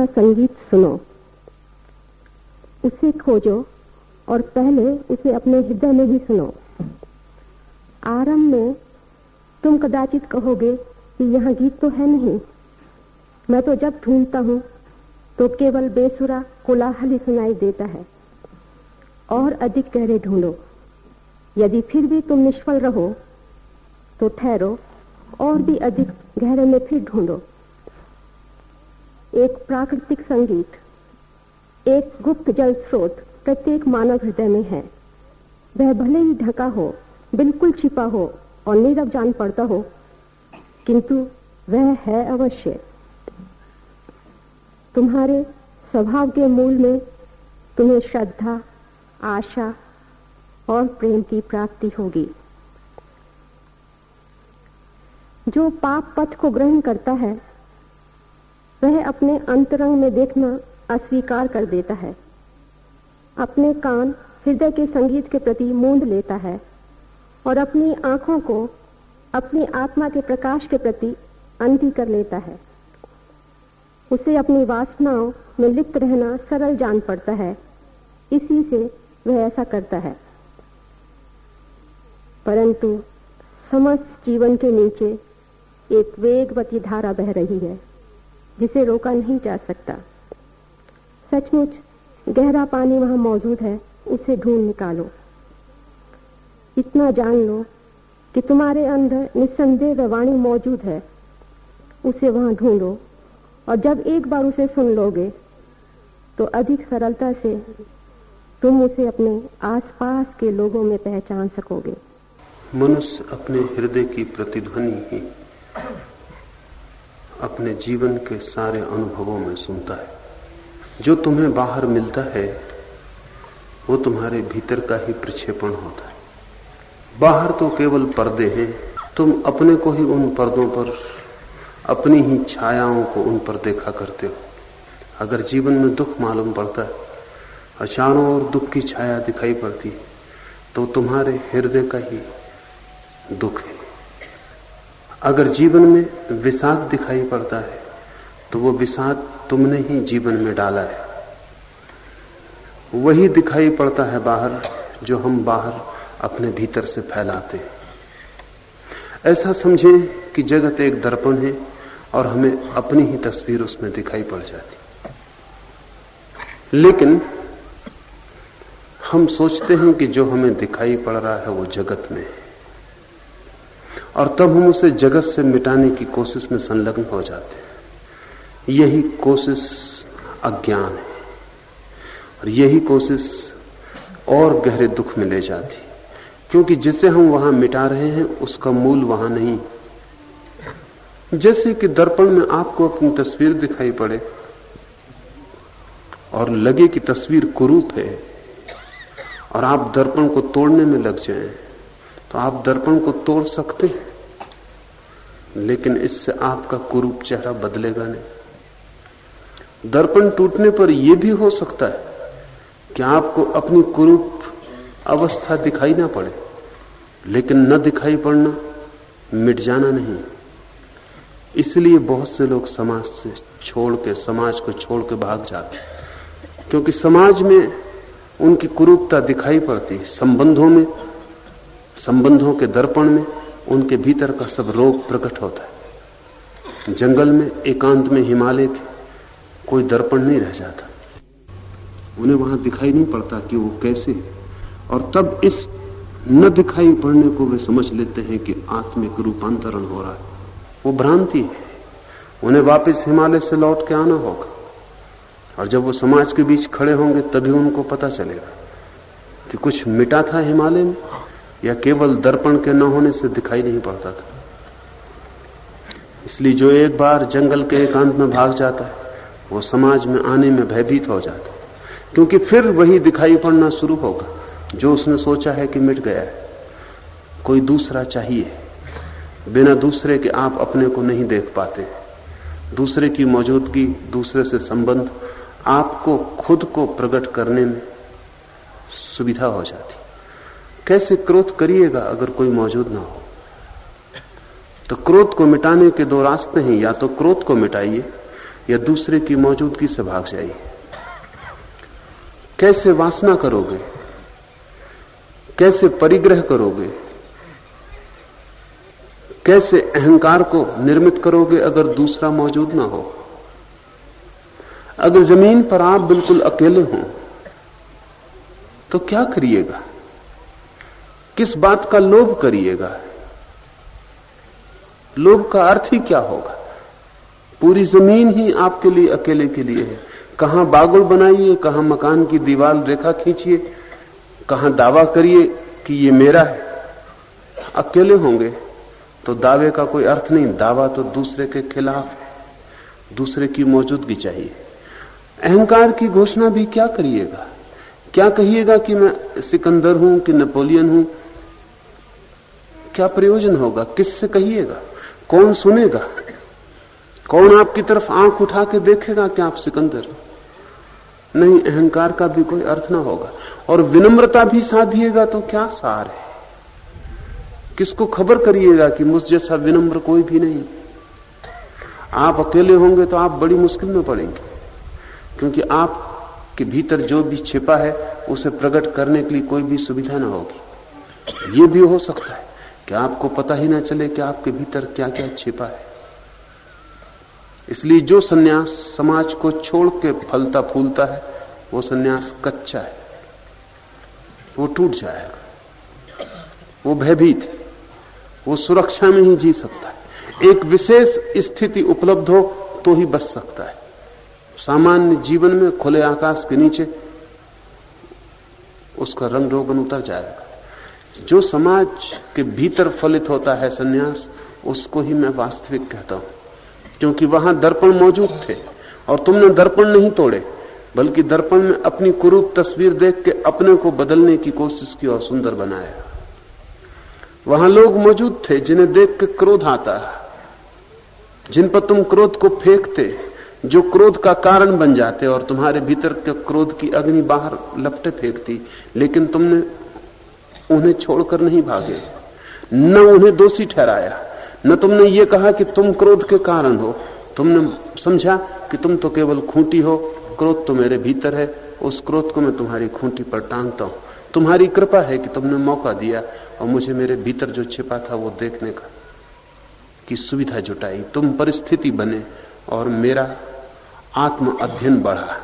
का संगीत सुनो। उसे खोजो और पहले उसे अपने हृदय में भी सुनो। आरंभ में तुम कदाचित कहोगे कि यहाँ गीत तो है नहीं। मैं तो जब ढूंढता हूँ तो केवल बेसुरा कोलाहल ही सुनाई देता है। और अधिक गहरे ढूंढो। यदि फिर भी तुम निष्फल रहो तो ठहरो और भी अधिक गहरे में फिर ढूंढो। एक प्राकृतिक संगीत, एक गुप्त जल स्रोत प्रत्येक मानव हृदय में है। वह भले ही ढका हो, बिल्कुल छिपा हो और नीरव जान पड़ता हो, किंतु वह है अवश्य। तुम्हारे स्वभाव के मूल में तुम्हें श्रद्धा, आशा और प्रेम की प्राप्ति होगी। जो पाप पथ को ग्रहण करता है वह अपने अंतरंग में देखना अस्वीकार कर देता है। अपने कान हृदय के संगीत के प्रति मूंद लेता है और अपनी आँखों को अपनी आत्मा के प्रकाश के प्रति अंधी कर लेता है। उसे अपनी वासनाओं में लिप्त रहना सरल जान पड़ता है। इसी से वह ऐसा करता है। परंतु समस्त जीवन के नीचे एक वेगवती धारा बह रही है। जिसे रोका नहीं जा सकता। सचमुच, गहरा पानी वहाँ मौजूद है, उसे ढूंढ निकालो। इतना जान लो कि तुम्हारे अंदर निस्संदेह वाणी मौजूद है। उसे वहाँ ढूंढो, और जब एक बार उसे सुन लोगे तो अधिक सरलता से तुम उसे अपने आसपास के लोगों में पहचान सकोगे। मनुष्य अपने हृदय की प्रतिध्वनि ही अपने जीवन के सारे अनुभवों में सुनता है। जो तुम्हें बाहर मिलता है, वो तुम्हारे भीतर का ही प्रक्षेपण होता है। बाहर तो केवल पर्दे हैं, तुम अपने को ही उन पर्दों पर, अपनी ही छायाओं को उन पर देखा करते हो। अगर जीवन में दुख मालूम पड़ता है और दुख की छाया दिखाई पड़ती है तो तुम्हारे हृदय का ही दुख है। अगर जीवन में विषाद दिखाई पड़ता है तो वो विषाद तुमने ही जीवन में डाला है। वही दिखाई पड़ता है बाहर, जो हम बाहर अपने भीतर से फैलाते हैं। ऐसा समझें कि जगत एक दर्पण है और हमें अपनी ही तस्वीर उसमें दिखाई पड़ जाती। लेकिन हम सोचते हैं कि जो हमें दिखाई पड़ रहा है वो जगत में है। और तब हम उसे जगत से मिटाने की कोशिश में संलग्न हो जाते हैं। यही कोशिश अज्ञान है और यही कोशिश और गहरे दुख में ले जाती क्योंकि जिसे हम वहाँ मिटा रहे हैं, उसका मूल वहाँ नहीं। जैसे कि दर्पण में आपको अपनी तस्वीर दिखाई पड़े और लगे कि तस्वीर कुरूप है और आप दर्पण को तोड़ने में लग जाएँ। तो आप दर्पण को तोड़ सकते हैं, लेकिन इससे आपका कुरूप चेहरा बदलेगा नहीं। दर्पण टूटने पर यह भी हो सकता है कि आपको अपनी कुरूप अवस्था दिखाई ना पड़े, लेकिन न दिखाई पड़ना, मिट जाना नहीं। इसलिए बहुत से लोग समाज से छोड़ के, समाज को छोड़ के भाग जाते क्योंकि समाज में उनकी कुरूपता दिखाई पड़ती है, संबंधों में संबंधों के दर्पण में उनके भीतर का सब रोग प्रकट होता है। जंगल में, एकांत में हिमालय के कोई दर्पण नहीं रह जाता। उन्हें वहाँ दिखाई नहीं पड़ता कि वो कैसे और तब इस न दिखाई पड़ने को वे समझ लेते हैं कि आत्मिक रूपांतरण हो रहा है। वो भ्रांति है। उन्हें वापस हिमालय से लौट के आना होगा। और जब वो समाज के बीच खड़े होंगे, तभी उनको पता चलेगा कि कुछ मिटा था हिमालय में। या केवल दर्पण के न होने से दिखाई नहीं पड़ता था। इसलिए जो एक बार जंगल के एकांत में भाग जाता है, वो समाज में आने में भयभीत हो जाता है। क्योंकि फिर वही दिखाई पड़ना शुरू होगा, जो उसने सोचा है कि मिट गया है। कोई दूसरा चाहिए। बिना दूसरे के आप अपने को नहीं देख पाते। दूसरे की मौजूदगी, दूसरे से संबंध, आपको खुद को प्रकट करने में सुविधा हो जाती। कैसे क्रोध करिएगा अगर कोई मौजूद ना हो? तो क्रोध को मिटाने के दो रास्ते हैं, या तो क्रोध को मिटाइए, या दूसरे की मौजूदगी से भाग जाइए। कैसे वासना करोगे? कैसे परिग्रह करोगे? कैसे अहंकार को निर्मित करोगे अगर दूसरा मौजूद ना हो? अगर ज़मीन पर आप बिल्कुल अकेले हो तो क्या करिएगा? किस बात का लोभ करिएगा? लोभ का अर्थ ही क्या होगा? पूरी ज़मीन ही आपके लिए, अकेले के लिए है। कहाँ बागुल बनाइए, कहाँ मकान की दीवार रेखा खींचिए, कहाँ दावा करिए कि ये मेरा है। अकेले होंगे तो दावे का कोई अर्थ नहीं, दावा तो दूसरे के खिलाफ दूसरे की मौजूदगी चाहिए। अहंकार की घोषणा भी क्या करिएगा? क्या कहिएगा कि मैं सिकंदर हूँ, कि नेपोलियन हूँ? क्या प्रयोजन होगा? किससे कहिएगा? कौन सुनेगा? कौन आपकी तरफ़ आँख उठा के देखेगा कि आप सिकंदर नहीं, अहंकार का भी कोई अर्थ ना होगा। और विनम्रता भी साधिएगा तो क्या सार है? किसको खबर करिएगा कि मुझ जैसा विनम्र कोई भी नहीं? आप अकेले होंगे तो आप बड़ी मुश्किल में पड़ेंगे। क्योंकि आपके भीतर जो भी छिपा है, उसे प्रकट करने के लिए कोई भी सुविधा ना होगी। ये भी हो सकता है। कि आपको पता ही ना चले कि आपके भीतर क्या क्या छिपा है। इसलिए जो सन्यास समाज को छोड़ के फलता फूलता है, वो सन्यास कच्चा है। वो टूट जाएगा। वो भयभीत है। वो सुरक्षा में ही जी सकता है। एक विशेष स्थिति उपलब्ध हो तो ही बच सकता है। सामान्य जीवन में खुले आकाश के नीचे उसका रंग रोगन उतर जाएगा। जो समाज के भीतर फलित होता है सन्यास, उसको ही मैं वास्तविक कहता हूँ। क्योंकि वहाँ दर्पण मौजूद थे और तुमने दर्पण नहीं तोड़े, बल्कि दर्पण में अपनी कुरूप तस्वीर देख के अपने को बदलने की कोशिश की और सुंदर बनाया। वहाँ लोग मौजूद थे जिन्हें देख के क्रोध आता है, जिन पर तुम क्रोध को फेंकते, जो क्रोध का कारण बन जाते और तुम्हारे भीतर के क्रोध की अग्नि बाहर लपटे फेंकती। लेकिन तुमने उन्हें छोड़कर नहीं भागे। न उन्हें दोषी ठहराया। न तुमने ये कहा कि तुम क्रोध के कारण हो। तुमने समझा कि तुम तो केवल खूंटी हो। क्रोध तो मेरे भीतर है। उस क्रोध को मैं तुम्हारी खूंटी पर टांगता हूँ। तुम्हारी कृपा है कि तुमने मौका दिया और मुझे मेरे भीतर जो छिपा था वो देखने का की सुविधा जुटाई। तुम परिस्थिति बने और मेरा आत्म अध्ययन बढ़ा।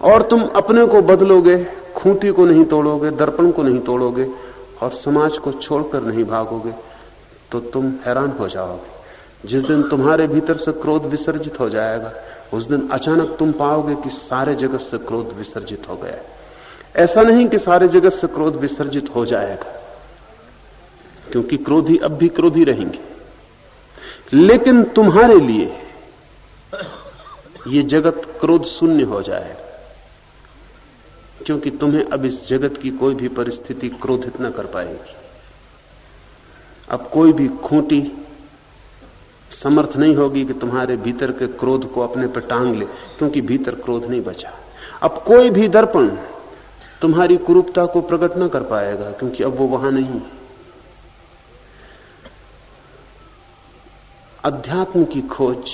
और तुम अपने को बदलोगे। खूंटी को नहीं तोड़ोगे, दर्पण को नहीं तोड़ोगे और समाज को छोड़कर नहीं भागोगे तो तुम हैरान हो जाओगे। जिस दिन तुम्हारे भीतर से क्रोध विसर्जित हो जाएगा, उस दिन अचानक तुम पाओगे कि सारे जगत से क्रोध विसर्जित हो गया। ऐसा नहीं कि सारे जगत से क्रोध विसर्जित हो जाएगा, क्योंकि क्रोधी अब भी क्रोधी रहेंगे। लेकिन तुम्हारे लिए ये जगत क्रोध शून्य हो जाएगा। क्योंकि तुम्हें अब इस जगत की कोई भी परिस्थिति क्रोधित न कर पाएगी। अब कोई भी खूंटी समर्थ नहीं होगी कि तुम्हारे भीतर के क्रोध को अपने पर टांग ले, क्योंकि भीतर क्रोध नहीं बचा। अब कोई भी दर्पण तुम्हारी कुरूपता को प्रकट न कर पाएगा, क्योंकि अब वो वहाँ नहीं। अध्यात्म की खोज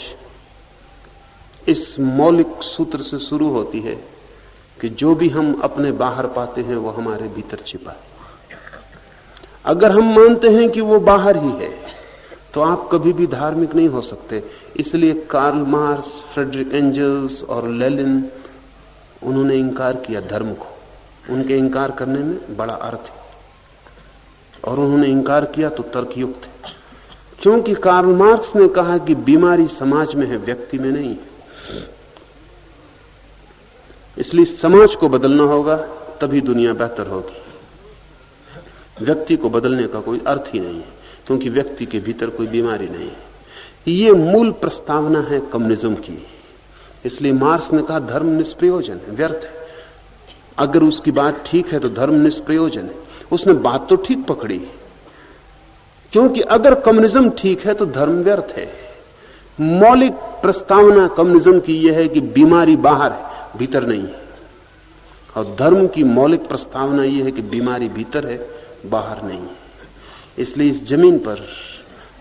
इस मौलिक सूत्र से शुरू होती है। कि जो भी हम अपने बाहर पाते हैं, वो हमारे भीतर छिपा है। अगर हम मानते हैं कि वो बाहर ही है तो आप कभी भी धार्मिक नहीं हो सकते। इसलिए कार्ल मार्स फ्रेडरिक एंजल्स और लेलिन, उन्होंने इंकार किया धर्म को। उनके इंकार करने में बड़ा अर्थ है। और उन्होंने इंकार किया तो तर्कयुक्त है। क्योंकि कार्ल मार्क्स ने कहा कि बीमारी समाज में है, व्यक्ति में नहीं है। इसलिए समाज को बदलना होगा, तभी दुनिया बेहतर होगी। व्यक्ति को बदलने का कोई अर्थ ही नहीं है, क्योंकि व्यक्ति के भीतर कोई बीमारी नहीं है। ये मूल प्रस्तावना है कम्युनिज्म की। इसलिए मार्क्स ने कहा, धर्म निष्प्रयोजन है, व्यर्थ है। अगर उसकी बात ठीक है तो धर्म निष्प्रयोजन है। उसने बात तो ठीक पकड़ी। क्योंकि अगर कम्युनिज्म ठीक है तो धर्म व्यर्थ है। मौलिक प्रस्तावना कम्युनिज्म की यह है कि बीमारी बाहर है। भीतर नहीं। है और धर्म की मौलिक प्रस्तावना यह है कि बीमारी भीतर है, बाहर नहीं। है इसलिए इस ज़मीन पर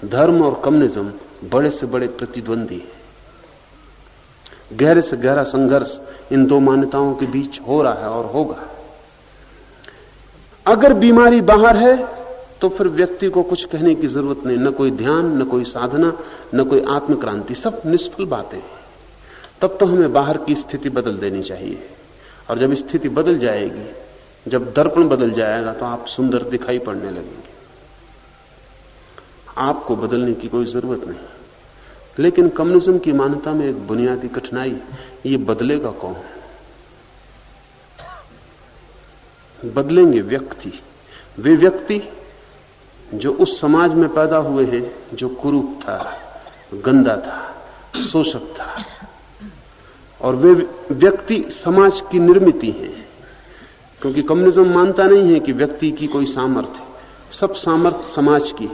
धर्म और कम्युनिज्म बड़े से बड़े प्रतिद्वंदी है। गहरे से गहरा संघर्ष इन दो मान्यताओं के बीच हो रहा है और होगा। अगर बीमारी बाहर है तो फिर व्यक्ति को कुछ कहने की ज़रूरत नहीं। न कोई ध्यान, न कोई साधना, न कोई आत्मक्रांति, सब निष्फल बातें तब तो हमें बाहर की स्थिति बदल देनी चाहिए। और जब स्थिति बदल जाएगी, जब दर्पण बदल जाएगा तो आप सुंदर दिखाई पड़ने लगेंगे। आपको बदलने की कोई ज़रूरत नहीं। लेकिन कम्युनिज्म की मान्यता में एक बुनियादी कठिनाई, ये बदलेगा कौन? बदलेंगे व्यक्ति। वे व्यक्ति जो उस समाज में पैदा हुए हैं, जो कुरूप था, गंदा था, शोषक था। और वे व्यक्ति समाज की निर्मित हैं। क्योंकि कम्युनिज्म मानता नहीं है कि व्यक्ति की कोई सामर्थ्य सब सामर्थ्य समाज की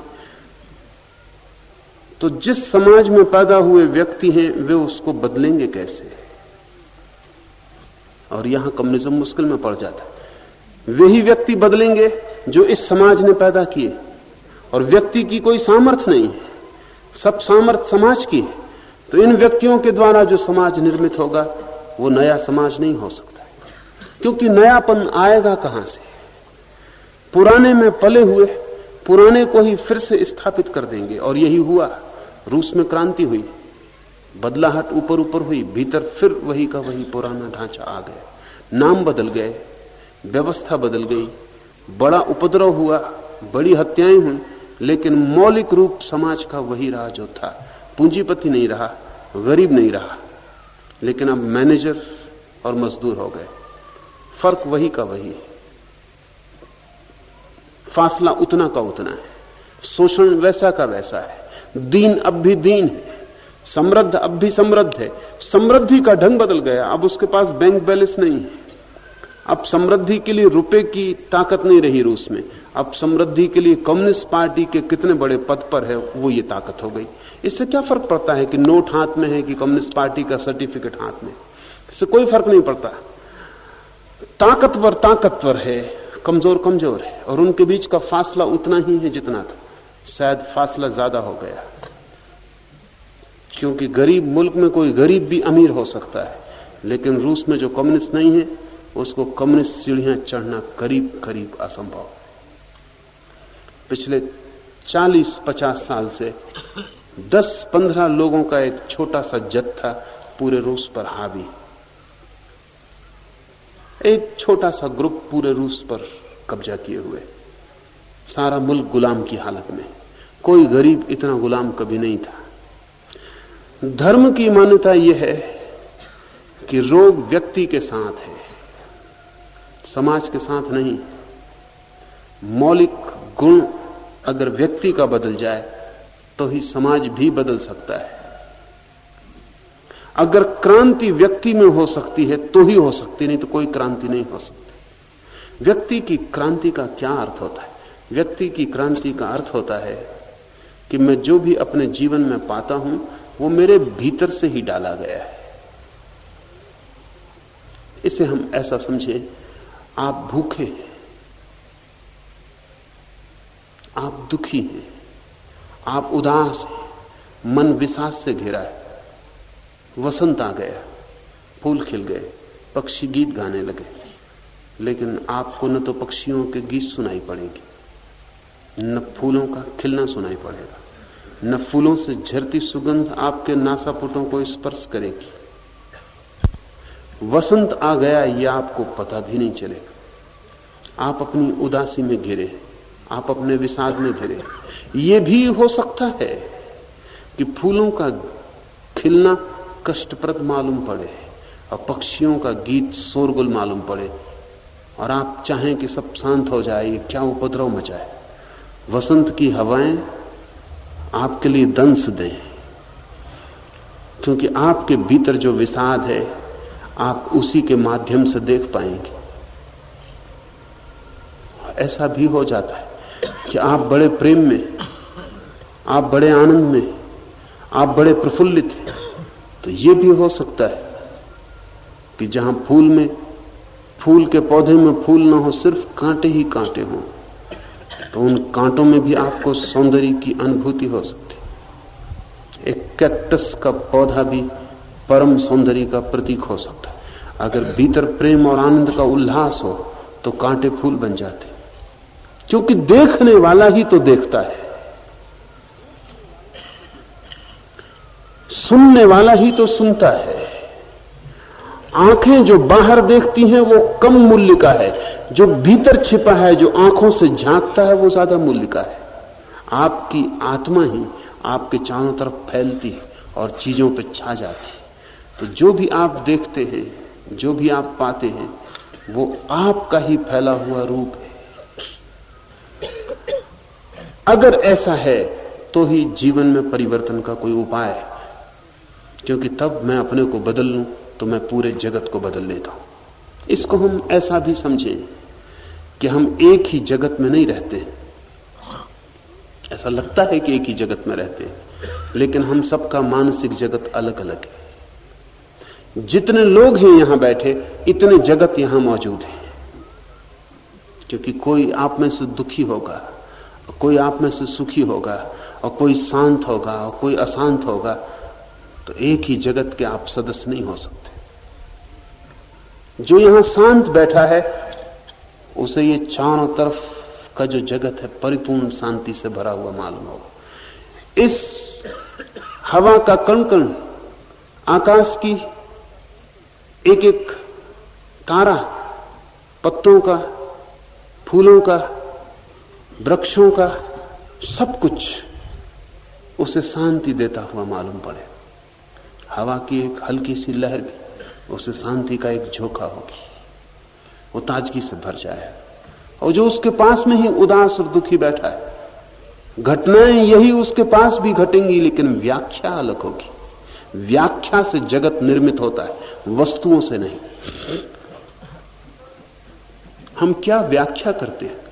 तो जिस समाज में पैदा हुए व्यक्ति हैं, वे उसको बदलेंगे कैसे? और यहाँ कम्युनिज्म मुश्किल में पड़ जाता है। वही व्यक्ति बदलेंगे जो इस समाज ने पैदा किए। और व्यक्ति की कोई सामर्थ्य नहीं है। सब सामर्थ्य समाज की है। तो इन व्यक्तियों के द्वारा जो समाज निर्मित होगा, वो नया समाज नहीं हो सकता। क्योंकि नयापन आएगा कहाँ से? पुराने में पले हुए, पुराने को ही फिर से स्थापित कर देंगे। और यही हुआ, रूस में क्रांति हुई, बदलाहट ऊपर ऊपर हुई, भीतर फिर वही का वही पुराना ढांचा आ गया। नाम बदल गए, व्यवस्था बदल गई, बड़ा उपद्रव हुआ, बड़ी हत्याएँ हुई, लेकिन मौलिक रूप समाज का वही रहा जो था, पूंजीपति नहीं रहा गरीब नहीं रहा। लेकिन अब मैनेजर और मजदूर हो गए। फ़र्क वही का वही है। फासला उतना का उतना है। शोषण वैसा का वैसा है। दीन अब भी दीन है। समृद्ध अब भी समृद्ध है। समृद्धि का ढंग बदल गया। अब उसके पास बैंक बैलेंस नहीं है। अब समृद्धि के लिए रुपए की ताकत नहीं रही रूस में। अब समृद्धि के लिए कम्युनिस्ट पार्टी के कितने बड़े पद पर है, वो ये ताकत हो गई। इससे क्या फ़र्क पड़ता है कि नोट हाथ में है कि कम्युनिस्ट पार्टी का सर्टिफिकेट हाथ में? इससे कोई फ़र्क नहीं पड़ता। ताकतवर ताकतवर है, कमज़ोर कमज़ोर है, और उनके बीच का फासला उतना ही है जितना था। शायद फासला ज़्यादा हो गया। क्योंकि गरीब मुल्क में कोई गरीब भी अमीर हो सकता है, लेकिन रूस में जो कम्युनिस्ट नहीं है, उसको कम्युनिस्ट सीढ़ियाँ चढ़ना करीब करीब असंभव पिछले 40-50 साल से 10-15 लोगों का एक छोटा सा जत्था पूरे रूस पर हावी। एक छोटा सा ग्रुप पूरे रूस पर कब्जा किए हुए। सारा मुल्क गुलाम की हालत में। कोई गरीब इतना गुलाम कभी नहीं था। धर्म की मान्यता यह है कि रोग व्यक्ति के साथ है, समाज के साथ नहीं। मौलिक गुण अगर व्यक्ति का बदल जाए तो ही समाज भी बदल सकता है। अगर क्रांति व्यक्ति में हो सकती है तो ही हो सकती, नहीं तो कोई क्रांति नहीं हो सकती। व्यक्ति की क्रांति का क्या अर्थ होता है? व्यक्ति की क्रांति का अर्थ होता है कि मैं जो भी अपने जीवन में पाता हूँ, वो मेरे भीतर से ही डाला गया है। इसे हम ऐसा समझे, आप भूखे हैं, आप दुखी हैं आप उदास मन विषाद से घिरा है। वसंत आ गया, फूल खिल गए, पक्षी गीत गाने लगे। लेकिन आपको न तो पक्षियों के गीत सुनाई पड़ेंगे, न फूलों का खिलना सुनाई पड़ेगा, न फूलों से झरती सुगंध आपके नासापुटों को स्पर्श करेगी। वसंत आ गया यह आपको पता भी नहीं चलेगा। आप अपनी उदासी में घिरे आप अपने विषाद में घिरे ये भी हो सकता है कि फूलों का खिलना कष्टप्रद मालूम पड़े और पक्षियों का गीत शोरगुल मालूम पड़े। और आप चाहें कि सब शांत हो जाए क्या उपद्रव मचाए। वसंत की हवाएँ आपके लिए दंश दें। क्योंकि आपके भीतर जो विषाद है, आप उसी के माध्यम से देख पाएँगे। ऐसा भी हो जाता है। कि आप बड़े प्रेम में, आप बड़े आनंद में, आप बड़े प्रफुल्लित हैं। तो ये भी हो सकता है कि जहाँ फूल में, फूल के पौधे में फूल ना हो, सिर्फ़ कांटे ही कांटे हों तो उन कांटों में भी आपको सौंदर्य की अनुभूति हो सकती एक कैक्टस का पौधा भी परम सौंदर्य का प्रतीक हो सकता है। अगर भीतर प्रेम और आनंद का उल्लास हो तो कांटे फूल बन जाते क्योंकि देखने वाला ही तो देखता है। सुनने वाला ही तो सुनता है। आँखें जो बाहर देखती हैं, वो कम मूल्य का है। जो भीतर छिपा है, जो आँखों से झांकता है, वो ज़्यादा मूल्य का है। आपकी आत्मा ही आपके चारों तरफ़ फैलती है और चीज़ों पर छा जाती है। तो जो भी आप देखते हैं, जो भी आप पाते हैं, वो आपका ही फैला हुआ रूप है अगर ऐसा है तो ही जीवन में परिवर्तन का कोई उपाय है। क्योंकि तब मैं अपने को बदल लूँ तो मैं पूरे जगत को बदल लेता हूँ। इसको हम ऐसा भी समझें कि हम एक ही जगत में नहीं रहते ऐसा लगता है कि एक ही जगत में रहते हैं, लेकिन हम सबका मानसिक जगत अलग अलग है। जितने लोग हैं यहाँ बैठे, इतने जगत यहाँ मौजूद हैं। क्योंकि कोई आप में से दुखी होगा। कोई आप में से सुखी होगा, और कोई शांत होगा, और कोई अशांत होगा तो एक ही जगत के आप सदस्य नहीं हो सकते। जो यहाँ शांत बैठा है, उसे ये चारों तरफ़ का जो जगत है, परिपूर्ण शांति से भरा हुआ मालूम होगा। इस हवा का कण कण आकाश की एक एक तारा, पत्तों का, फूलों का वृक्षों का सब कुछ उसे शांति देता हुआ मालूम पड़े। हवा की एक हल्की सी लहर भी उसे शांति का एक झोंका होगी। वो ताजगी से भर जाए। और जो उसके पास में ही उदास और दुखी बैठा है, घटनाएँ यही उसके पास भी घटेंगी, लेकिन व्याख्या अलग होगी। व्याख्या से जगत निर्मित होता है, वस्तुओं से नहीं। हम क्या व्याख्या करते हैं?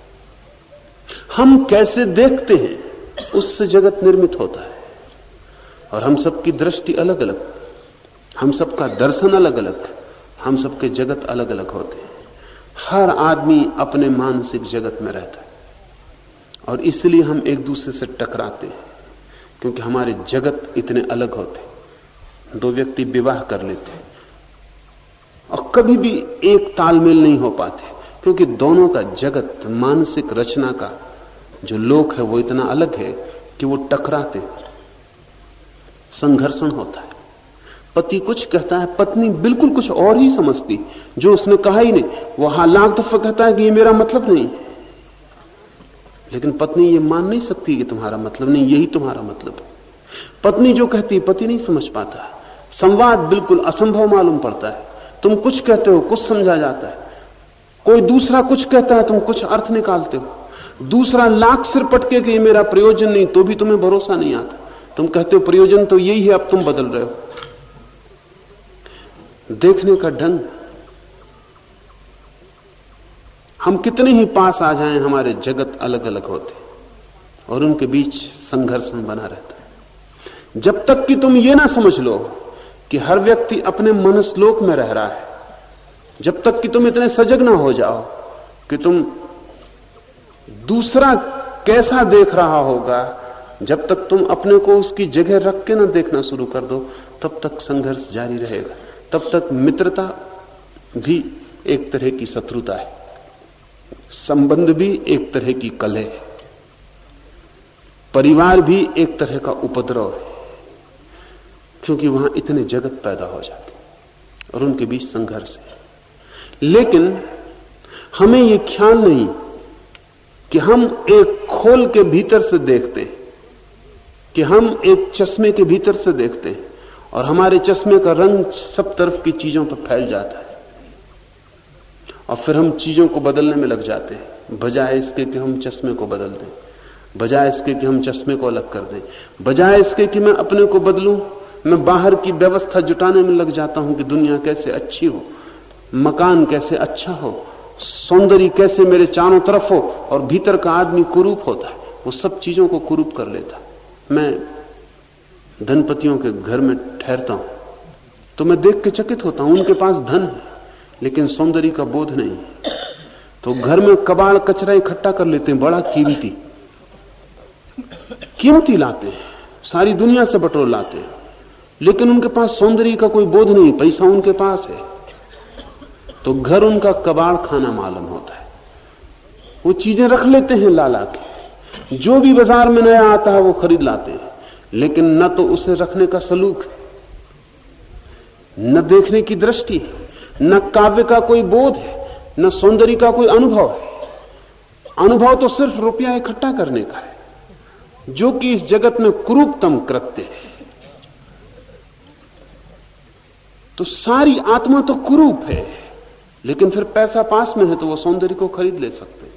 हम कैसे देखते हैं, उससे जगत निर्मित होता है। और हम सबकी दृष्टि अलग अलग हम सबका दर्शन अलग अलग हम सबके जगत अलग अलग होते हैं। हर आदमी अपने मानसिक जगत में रहता है। और इसलिए हम एक दूसरे से टकराते हैं, क्योंकि हमारे जगत इतने अलग होते दो व्यक्ति विवाह कर लेते हैं, और कभी भी एक तालमेल नहीं हो पाते, क्योंकि दोनों का जगत मानसिक रचना का जो लोक है वो इतना अलग है कि वो टकराते संघर्षण होता है। पति कुछ कहता है, पत्नी बिल्कुल कुछ और ही समझती, जो उसने कहा ही नहीं। वो हाँ दफ़ा कहता है कि ये मेरा मतलब नहीं। लेकिन पत्नी ये मान नहीं सकती कि तुम्हारा मतलब नहीं, यही तुम्हारा मतलब है। पत्नी जो कहती है पति नहीं समझ पाता। संवाद बिल्कुल असंभव मालूम पड़ता है। तुम कुछ कहते हो, कुछ समझा जाता है। कोई दूसरा कुछ कहता है, तुम कुछ अर्थ निकालते हो। दूसरा लाख सिर पटके कि मेरा प्रयोजन नहीं तो भी तुम्हें भरोसा नहीं आता। तुम कहते हो, प्रयोजन तो यही है, अब तुम बदल रहे हो। देखने का ढंग। हम कितने ही पास आ जाएँ, हमारे जगत अलग अलग होते और उनके बीच संघर्षण बना रहता है। जब तक कि तुम ये ना समझ लो कि हर व्यक्ति अपने मनस्लोक में रह रहा है, जब तक कि तुम इतने सजग ना हो जाओ कि तुम दूसरा कैसा देख रहा होगा? जब तक तुम अपने को उसकी जगह रख के ना देखना शुरू कर दो, तब तक संघर्ष जारी रहेगा। तब तक मित्रता भी एक तरह की शत्रुता है। संबंध भी एक तरह की कलह है। परिवार भी एक तरह का उपद्रव है, क्योंकि वहाँ इतने जगत पैदा हो जाते और उनके बीच संघर्ष है। लेकिन हमें यह ख्याल नहीं कि हम एक खोल के भीतर से देखते हैं, कि हम एक चश्मे के भीतर से देखते हैं, और हमारे चश्मे का रंग सब तरफ़ की चीज़ों पर फैल जाता है। और फिर हम चीज़ों को बदलने में लग जाते हैं, बजाय इसके कि हम चश्मे को बदल दें, बजाय इसके कि हम चश्मे को अलग कर दें, बजाय इसके कि मैं अपने को बदलूं, मैं बाहर की व्यवस्था जुटाने में लग जाता हूँ कि दुनिया कैसे अच्छी हो, मकान कैसे अच्छा हो सौंदर्य कैसे मेरे चारों तरफ़ हो और भीतर का आदमी कुरूप होता है? वो सब चीज़ों को कुरूप कर लेता मैं धनपतियों के घर में ठहरता हूँ। तो मैं देख के चकित होता हूँ, उनके पास धन है, लेकिन सौंदर्य का बोध नहीं तो घर में कबाड़ कचरा इकट्ठा कर लेते हैं, बड़ा कीमती। कीमती लाते हैं, सारी दुनिया से बटोर लाते हैं। लेकिन उनके पास सौंदर्य का कोई बोध नहीं, पैसा उनके पास है। तो घर उनका कबाड़ खाना मालूम होता है। वो चीज़ें रख लेते हैं लाला के। जो भी बाज़ार में नया आता है, वो खरीद लाते हैं। लेकिन न तो उसे रखने का सलूक है, न देखने की दृष्टि है, न काव्य का कोई बोध है, न सौंदर्य का कोई अनुभव है। अनुभव तो सिर्फ़ रुपया इकट्ठा करने का है, जो कि इस जगत में कुरूपतम कृत्य है। तो सारी आत्मा तो कुरूप है। लेकिन फिर पैसा पास में है तो वो सौंदर्य को खरीद ले सकते हैं।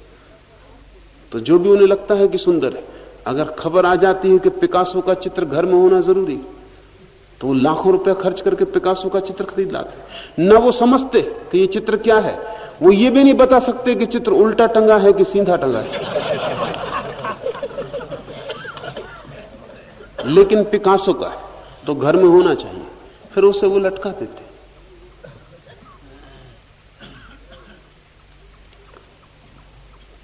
तो जो भी उन्हें लगता है कि सुंदर है, अगर खबर आ जाती है कि पिकासो का चित्र घर में होना ज़रूरी तो वो लाखों रुपया खर्च करके पिकासो का चित्र खरीद लाते न वो समझते कि ये चित्र क्या है, वो ये भी नहीं बता सकते कि चित्र उल्टा टंगा है कि सीधा टंगा है। लेकिन पिकासो का है तो घर में होना चाहिए, फिर उसे वो लटका देते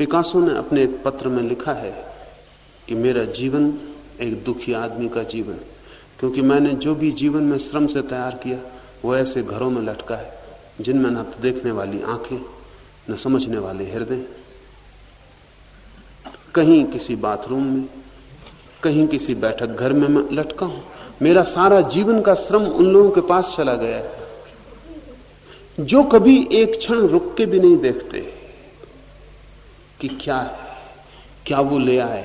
पिकासो ने अपने एक पत्र में लिखा है कि मेरा जीवन एक दुखी आदमी का जीवन क्योंकि मैंने जो भी जीवन में श्रम से तैयार किया, वो ऐसे घरों में लटका है, जिनमें न तो देखने वाली आँखें, न समझने वाले हृदय। कहीं किसी बाथरूम में, कहीं किसी बैठक घर में मैं लटका हूँ। मेरा सारा जीवन का श्रम उन लोगों के पास चला गया है, जो कभी एक क्षण रुक के भी नहीं देखते। कि क्या क्या वो ले आए?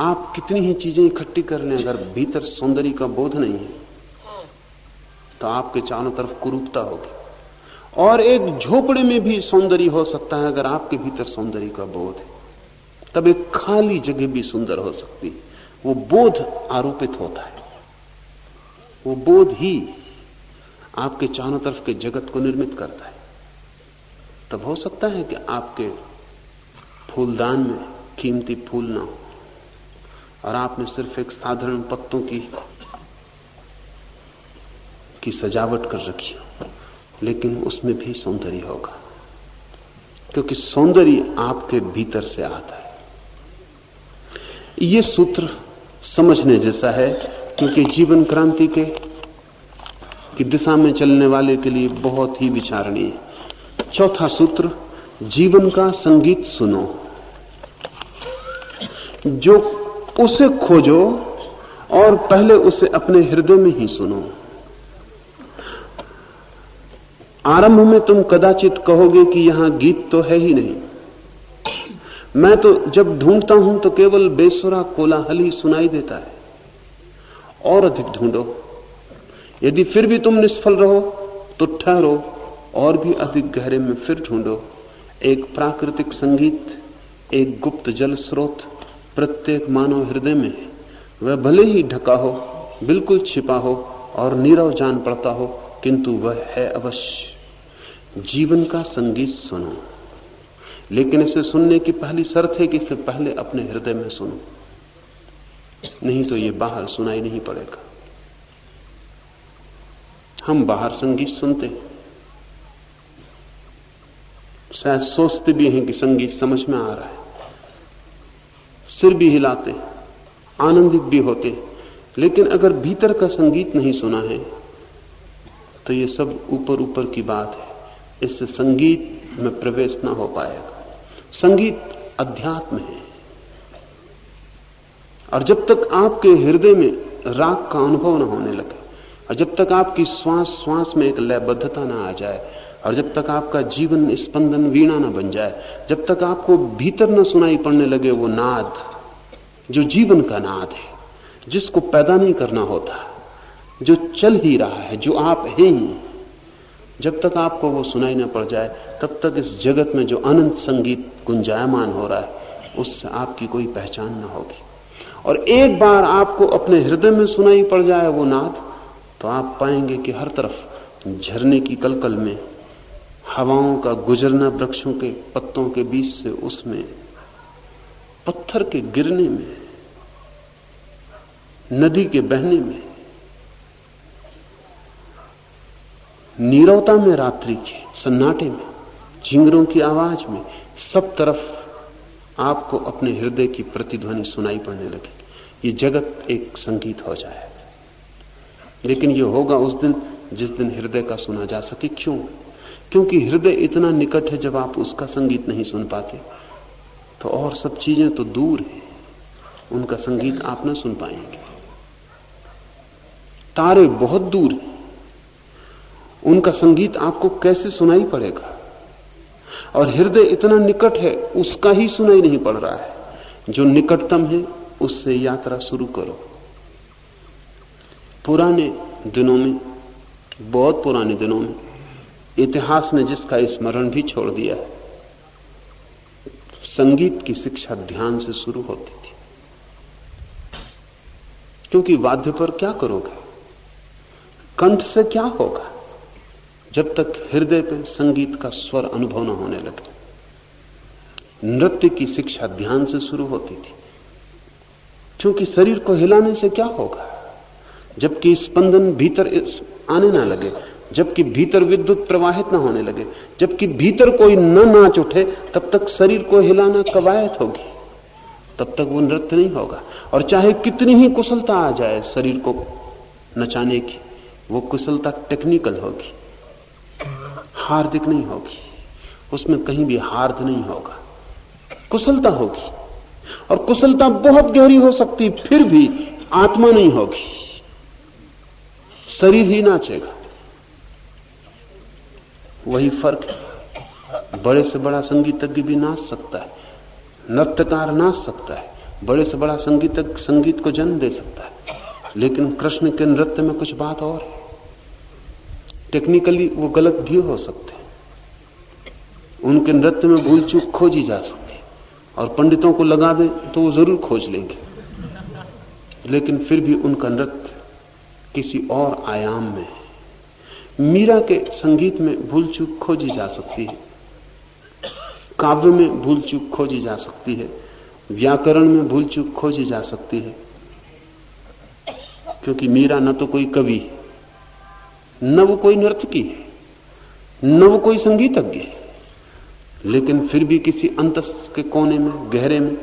आप कितनी ही चीज़ें इकट्ठी कर लें, अगर भीतर सौंदर्य का बोध नहीं है तो आपके चारों तरफ़ कुरूपता होगी। और एक झोपड़े में भी सौंदर्य हो सकता है, अगर आपके भीतर सौंदर्य का बोध है। तब एक खाली जगह भी सुंदर हो सकती है। वो बोध आरोपित होता है। वो बोध ही आपके चारों तरफ़ के जगत को निर्मित करता है। तब हो सकता है कि आपके फूलदान में कीमती फूल ना हो और आपने सिर्फ़ एक साधारण पत्तों की की सजावट कर रखी हो, लेकिन उसमें भी सौंदर्य होगा। क्योंकि सौंदर्य आपके भीतर से आता है। ये सूत्र समझने जैसा है, क्योंकि जीवन क्रांति के, की दिशा में चलने वाले के लिए बहुत ही विचारणीय है। चौथा सूत्र, जीवन का संगीत सुनो। जो उसे खोजो और पहले उसे अपने हृदय में ही सुनो। आरंभ में तुम कदाचित कहोगे कि यहाँ गीत तो है ही नहीं। मैं तो जब ढूंढता हूँ तो केवल बेसुरा कोलाहल ही सुनाई देता है। और अधिक ढूंढो। यदि फिर भी तुम निष्फल रहो तो ठहरो। और भी अधिक गहरे में फिर ढूंढो। एक प्राकृतिक संगीत, एक गुप्त जल स्रोत प्रत्येक मानव हृदय में वह भले ही ढका हो, बिल्कुल छिपा हो और नीरव जान पड़ता हो, किंतु वह है अवश्य। जीवन का संगीत सुनो। लेकिन इसे सुनने की पहली शर्त है कि इसे पहले अपने हृदय में सुनो। नहीं तो ये बाहर सुनाई नहीं पड़ेगा। हम बाहर संगीत सुनते हैं। शायद सोचते भी हैं कि संगीत समझ में आ रहा है। सिर भी हिलाते आनंदित भी होते लेकिन अगर भीतर का संगीत नहीं सुना है तो ये सब ऊपर ऊपर की बात है। इससे संगीत में प्रवेश ना हो पाएगा। संगीत अध्यात्म है। और जब तक आपके हृदय में राग का अनुभव न होने लगे, और जब तक आपकी श्वास श्वास में एक लयबद्धता ना आ जाए और जब तक आपका जीवन स्पंदन वीणा न बन जाए, जब तक आपको भीतर न सुनाई पड़ने लगे वो नाद, जो जीवन का नाद है, जिसको पैदा नहीं करना होता, जो चल ही रहा है, जो आप हैं ही, जब तक आपको वो सुनाई ना पड़ जाए, तब तक इस जगत में जो अनंत संगीत गुंजायमान हो रहा है, उससे आपकी कोई पहचान ना होगी। और एक बार आपको अपने हृदय में सुनाई पड़ जाए वो नाद तो आप पाएँगे कि हर तरफ़ झरने की कलकल में हवाओं का गुजरना वृक्षों के पत्तों के बीच से उसमें, पत्थर के गिरने में, नदी के बहने में, नीरवता में रात्रि के सन्नाटे में, झिंगरों की आवाज़ में, सब तरफ़ आपको अपने हृदय की प्रतिध्वनि सुनाई पड़ने लगी। ये जगत एक संगीत हो। जाए लेकिन ये होगा उस दिन जिस दिन हृदय का सुना जा सके क्यों? क्योंकि हृदय इतना निकट है जब आप उसका संगीत नहीं सुन पाते। तो और सब चीज़ें तो दूर है। उनका संगीत आप ना सुन पाएँगे। तारे बहुत दूर हैं। उनका संगीत आपको कैसे सुनाई पड़ेगा? और हृदय इतना निकट है, उसका ही सुनाई नहीं पड़ रहा है। जो निकटतम है, उससे यात्रा शुरू करो। पुराने दिनों में, बहुत पुराने दिनों में इतिहास ने जिसका स्मरण भी छोड़ दिया है, संगीत की शिक्षा ध्यान से शुरू होती थी। क्योंकि वाद्य पर क्या करोगे? कंठ से क्या होगा? जब तक हृदय पे संगीत का स्वर अनुभव न होने लगे। नृत्य की शिक्षा ध्यान से शुरू होती थी। क्योंकि शरीर को हिलाने से क्या होगा? जबकि स्पंदन भीतर आने ना लगे। जबकि भीतर विद्युत प्रवाहित ना होने लगे, जबकि भीतर कोई न नाच उठे, तब तक शरीर को हिलाना कवायत होगी। तब तक वो नृत्य नहीं होगा। और चाहे कितनी ही कुशलता आ जाए शरीर को नचाने की, वो कुशलता टेक्निकल होगी। हार्दिक नहीं होगी। उसमें कहीं भी हार्द नहीं होगा। कुशलता होगी। और कुशलता बहुत गहरी हो सकती, फिर भी आत्मा नहीं होगी। शरीर ही नाचेगा। वही फ़र्क है। बड़े से बड़ा संगीतज्ञ भी नाच सकता है। नृत्यकार नाच सकता है। बड़े से बड़ा संगीतज्ञ संगीत को जन्म दे सकता है। लेकिन कृष्ण के नृत्य में कुछ बात और है। टेक्निकली वो गलत भी हो सकते हैं। उनके नृत्य में भूल चूक खोजी जा सकती है। और पंडितों को लगा दें तो वो ज़रूर खोज लेंगे। लेकिन फिर भी उनका नृत्य किसी और आयाम में है। मीरा के संगीत में भूल चूक खोजी जा सकती है। काव्य में भूल चूक खोजी जा सकती है। व्याकरण में भूल चूक खोजी जा सकती है। क्योंकि मीरा न तो कोई कवि है, न वो कोई नर्तकी है, न वो कोई संगीतज्ञ है। लेकिन फिर भी किसी अंत के कोने में, गहरे में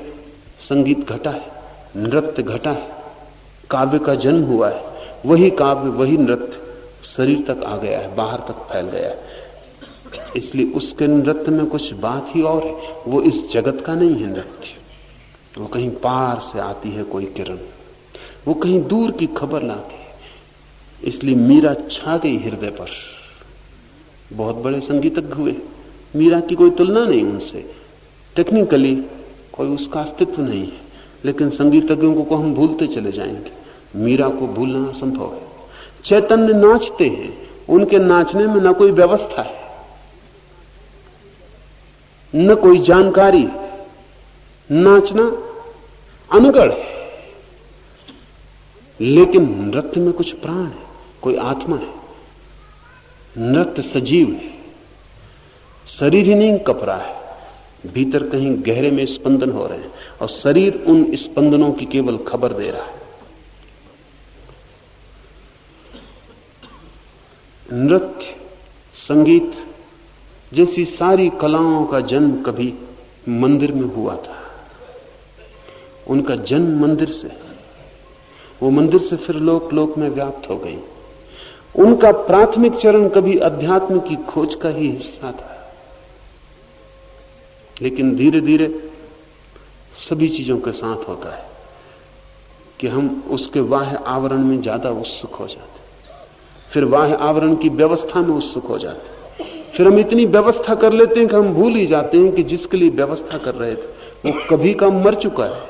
संगीत घटा है, नृत्य घटा है, काव्य का जन्म हुआ है। वही काव्य, वही नृत्य शरीर तक आ गया है, बाहर तक फैल गया है। इसलिए उसके नृत्य में कुछ बात ही और है। वो इस जगत का नहीं है नृत्य। वो कहीं पार से आती है कोई किरण। वो कहीं दूर की खबर लाती है। इसलिए मीरा छा गई हृदय पर। बहुत बड़े संगीतज्ञ हुए। मीरा की कोई तुलना नहीं उनसे। टेक्निकली कोई उसका अस्तित्व नहीं है। लेकिन संगीतज्ञों को हम भूलते चले जाएँगे। मीरा को भूलना असंभव है। चैतन्य नाचते हैं। उनके नाचने में न कोई व्यवस्था है, न कोई जानकारी नाचना अनगढ़ है, लेकिन नृत्य में कुछ प्राण है, कोई आत्मा है। नृत्य सजीव है, शरीर ही नहीं कप रहा है, भीतर कहीं गहरे में स्पंदन हो रहे हैं, और शरीर उन स्पंदनों की केवल खबर दे रहा है। नृत्य, संगीत जैसी सारी कलाओं का जन्म कभी मंदिर में हुआ था। उनका जन्म मंदिर से। वो मंदिर से फिर लोक लोक में व्याप्त हो गई। उनका प्राथमिक चरण कभी अध्यात्म की खोज का ही हिस्सा था। लेकिन धीरे धीरे सभी चीज़ों के साथ होता है कि हम उसके वाह आवरण में ज़्यादा उत्सुक हो जाते फिर वाह आवरण की व्यवस्था में उत्सुक हो जाते फिर हम इतनी व्यवस्था कर लेते हैं कि हम भूल ही जाते हैं कि जिसके लिए व्यवस्था कर रहे थे, वो कभी का मर चुका है।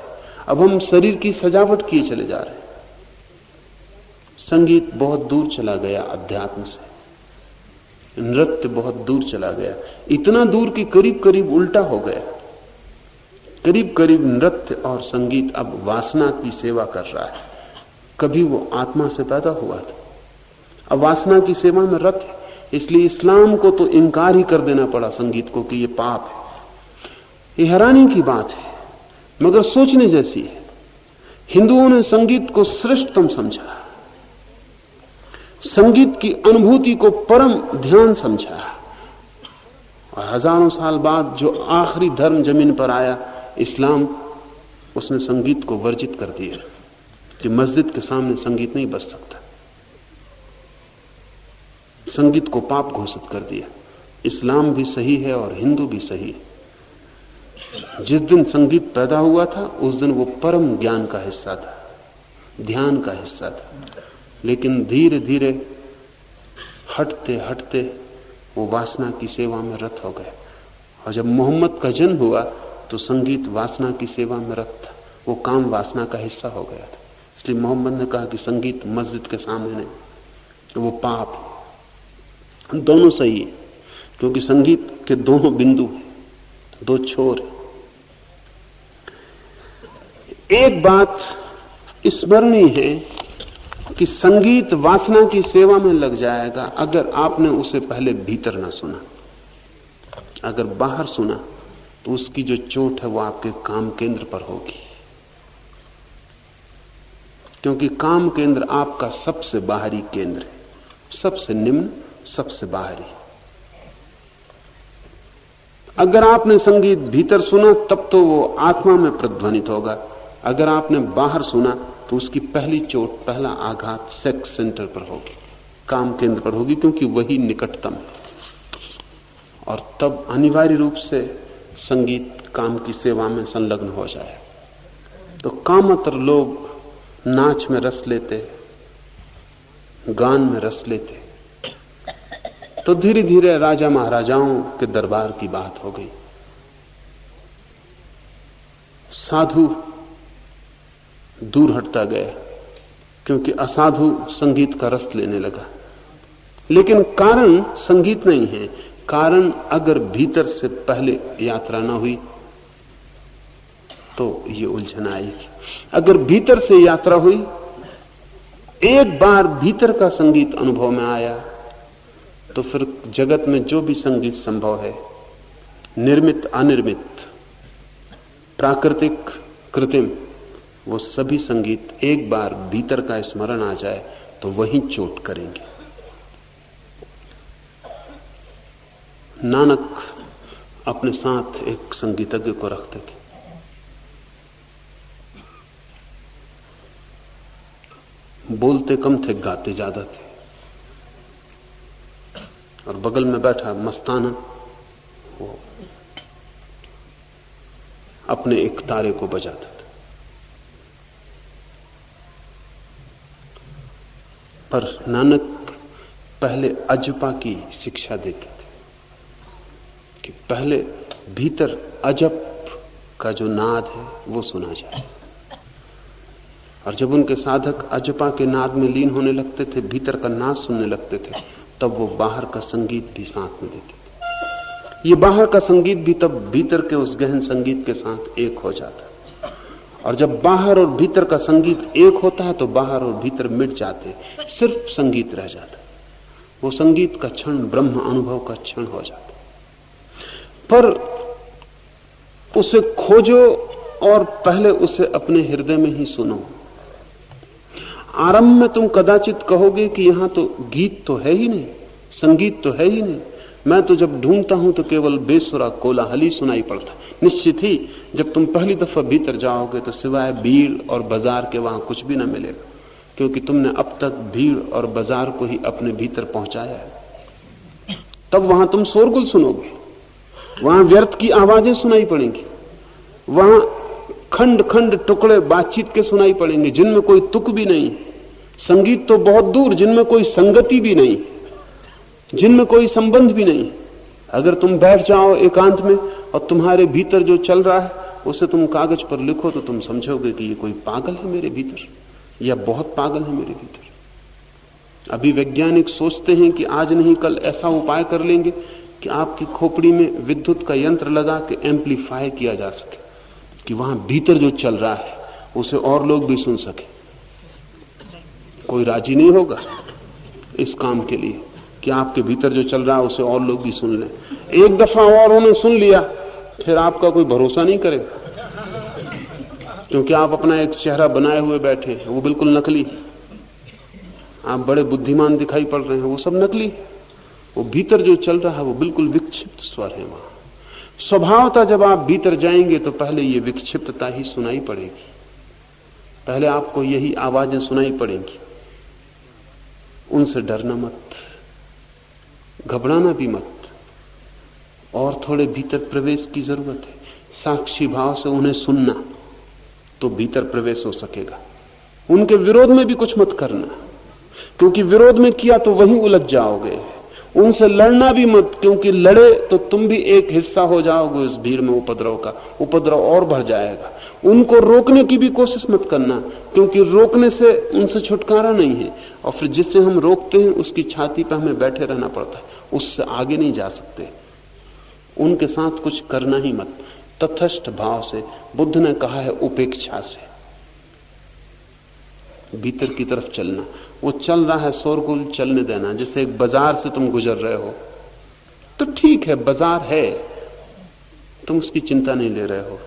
अब हम शरीर की सजावट किए चले जा रहे हैं। संगीत बहुत दूर चला गया अध्यात्म से। नृत्य बहुत दूर चला गया। इतना दूर कि करीब करीब उल्टा हो गया। करीब करीब नृत्य और संगीत अब वासना की सेवा कर रहा है। कभी वो आत्मा से पैदा हुआ था। अब वासना की सेवा में रत है इसलिए इस्लाम को तो इंकार ही कर देना पड़ा संगीत को कि ये पाप है। ये हैरानी की बात है, मगर सोचने जैसी है। हिंदुओं ने संगीत को श्रेष्ठतम समझा। संगीत की अनुभूति को परम ध्यान समझा। और हज़ारों साल बाद जो आखिरी धर्म ज़मीन पर आया, इस्लाम उसने संगीत को वर्जित कर दिया। कि मस्जिद के सामने संगीत नहीं बज सकता। संगीत को पाप घोषित कर दिया। इस्लाम भी सही है और हिंदू भी सही है। जिस दिन संगीत पैदा हुआ था, उस दिन वो परम ज्ञान का हिस्सा था, ध्यान का हिस्सा था। लेकिन धीरे धीरे हटते हटते वो वासना की सेवा में रत हो गए। और जब मोहम्मद का जन्म हुआ तो संगीत वासना की सेवा में रत था। वो काम वासना का हिस्सा हो गया था। इसलिए मोहम्मद ने कहा कि संगीत मस्जिद के सामने, वो पाप दोनों सही है, क्योंकि संगीत के दोनों बिंदु दो छोर एक बात स्मरणीय है कि संगीत वासना की सेवा में लग जाएगा अगर आपने उसे पहले भीतर ना सुना। अगर बाहर सुना तो उसकी जो चोट है वो आपके काम केंद्र पर होगी। क्योंकि काम केंद्र आपका सबसे बाहरी केंद्र है, सबसे निम्न सबसे बाहरी। अगर आपने संगीत भीतर सुना, तब तो वो आत्मा में प्रध्वनित होगा। अगर आपने बाहर सुना तो उसकी पहली चोट, पहला आघात सेक्स सेंटर पर होगी, काम केंद्र पर होगी, क्योंकि वही निकटतम। और तब अनिवार्य रूप से संगीत काम की सेवा में संलग्न हो जाए। तो कामतर लोग नाच में रस लेते, गान में रस लेते तो धीरे धीरे राजा महाराजाओं के दरबार की बात हो गई। साधु दूर हटता गया, क्योंकि असाधु संगीत का रस लेने लगा। लेकिन कारण संगीत नहीं है। कारण अगर भीतर से पहले यात्रा ना हुई तो ये उलझन आएगी अगर भीतर से यात्रा हुई, एक बार भीतर का संगीत अनुभव में आया तो फिर जगत में जो भी संगीत संभव है, निर्मित, अनिर्मित, प्राकृतिक, कृत्रिम, वो सभी संगीत एक बार भीतर का स्मरण आ जाए तो वही चोट करेंगे। नानक अपने साथ एक संगीतज्ञ को रखते थे। बोलते कम थे, गाते ज़्यादा थे। और बगल में बैठा मस्ताना वो अपने एक तारे को बजाता था। पर नानक पहले अजपा की शिक्षा देते थे कि पहले भीतर अजब का जो नाद है, वो सुना जाए। और जब उनके साधक अजपा के नाद में लीन होने लगते थे, भीतर का नाद सुनने लगते थे तब वो बाहर का संगीत भी साथ में देते थे। ये बाहर का संगीत भी तब भीतर के उस गहन संगीत के साथ एक हो जाता। और जब बाहर और भीतर का संगीत एक होता है तो बाहर और भीतर मिट जाते। सिर्फ़ संगीत रह जाता। वो संगीत का क्षण, ब्रह्म अनुभव का क्षण हो जाता। पर उसे खोजो और पहले उसे अपने हृदय में ही सुनो। आरंभ में तुम कदाचित कहोगे कि यहाँ तो गीत तो है ही नहीं, संगीत तो है ही नहीं। मैं तो जब ढूंढता हूँ तो केवल बेसुरा कोलाहली सुनाई पड़ता निश्चित ही, जब तुम पहली दफ़ा भीतर जाओगे तो सिवाय भीड़ और बाज़ार के वहाँ कुछ भी ना मिलेगा, क्योंकि तुमने अब तक भीड़ और बाज़ार को ही अपने भीतर पहुँचाया है। तब वहाँ तुम शोरगुल सुनोगे, वहाँ व्यर्थ की आवाज़ें सुनाई पड़ेंगी, वहाँ खंड खंड टुकड़े बातचीत के सुनाई पड़ेंगे, जिनमें कोई तुक भी नहीं। संगीत तो बहुत दूर, जिनमें कोई संगति भी नहीं, जिनमें कोई संबंध भी नहीं। अगर तुम बैठ जाओ एकांत में और तुम्हारे भीतर जो चल रहा है, उसे तुम कागज़ पर लिखो तो तुम समझोगे कि ये कोई पागल है मेरे भीतर, या बहुत पागल है मेरे भीतर। अभी वैज्ञानिक सोचते हैं कि आज नहीं, कल ऐसा उपाय कर लेंगे कि आपकी खोपड़ी में विद्युत का यंत्र लगा के एम्पलीफाई किया जा सके, कि वहाँ भीतर जो चल रहा है, उसे और लोग भी सुन सके। कोई राज़ी नहीं होगा इस काम के लिए। कि आपके भीतर जो चल रहा है, उसे और लोग भी सुन लें। एक दफ़ा और उन्होंने सुन लिया, फिर आपका कोई भरोसा नहीं करेगा। क्योंकि आप अपना एक चेहरा बनाए हुए बैठे हैं, वो बिल्कुल नकली। आप बड़े बुद्धिमान दिखाई पड़ रहे हैं, वो सब नकली। वो भीतर जो चल रहा है, वो बिल्कुल विक्षिप्त स्वर है वहाँ। स्वभावता जब आप भीतर जाएँगे तो पहले ये विक्षिप्तता ही सुनाई पड़ेगी। पहले आपको यही आवाज़ें सुनाई पड़ेंगी। उनसे डरना मत, घबराना भी मत। और थोड़े भीतर प्रवेश की ज़रूरत है। साक्षी भाव से उन्हें सुनना तो भीतर प्रवेश हो सकेगा। उनके विरोध में भी कुछ मत करना, क्योंकि विरोध में किया तो वहीं उलझ जाओगे। उनसे लड़ना भी मत, क्योंकि लड़े तो तुम भी एक हिस्सा हो जाओगे इस भीड़ में उपद्रव का। उपद्रव और बढ़ जाएगा। उनको रोकने की भी कोशिश मत करना, क्योंकि रोकने से उनसे छुटकारा नहीं है। और फिर जिससे हम रोकते हैं, उसकी छाती पर हमें बैठे रहना पड़ता है। उससे आगे नहीं जा सकते। उनके साथ कुछ करना ही मत। तथस्थ भाव से, बुद्ध ने कहा है, उपेक्षा से। भीतर की तरफ़ चलना। वो चल रहा है, शोरगुल चलने देना। जैसे एक बाज़ार से तुम गुजर रहे हो। तो ठीक है, बाज़ार है। तुम उसकी चिंता नहीं ले रहे हो।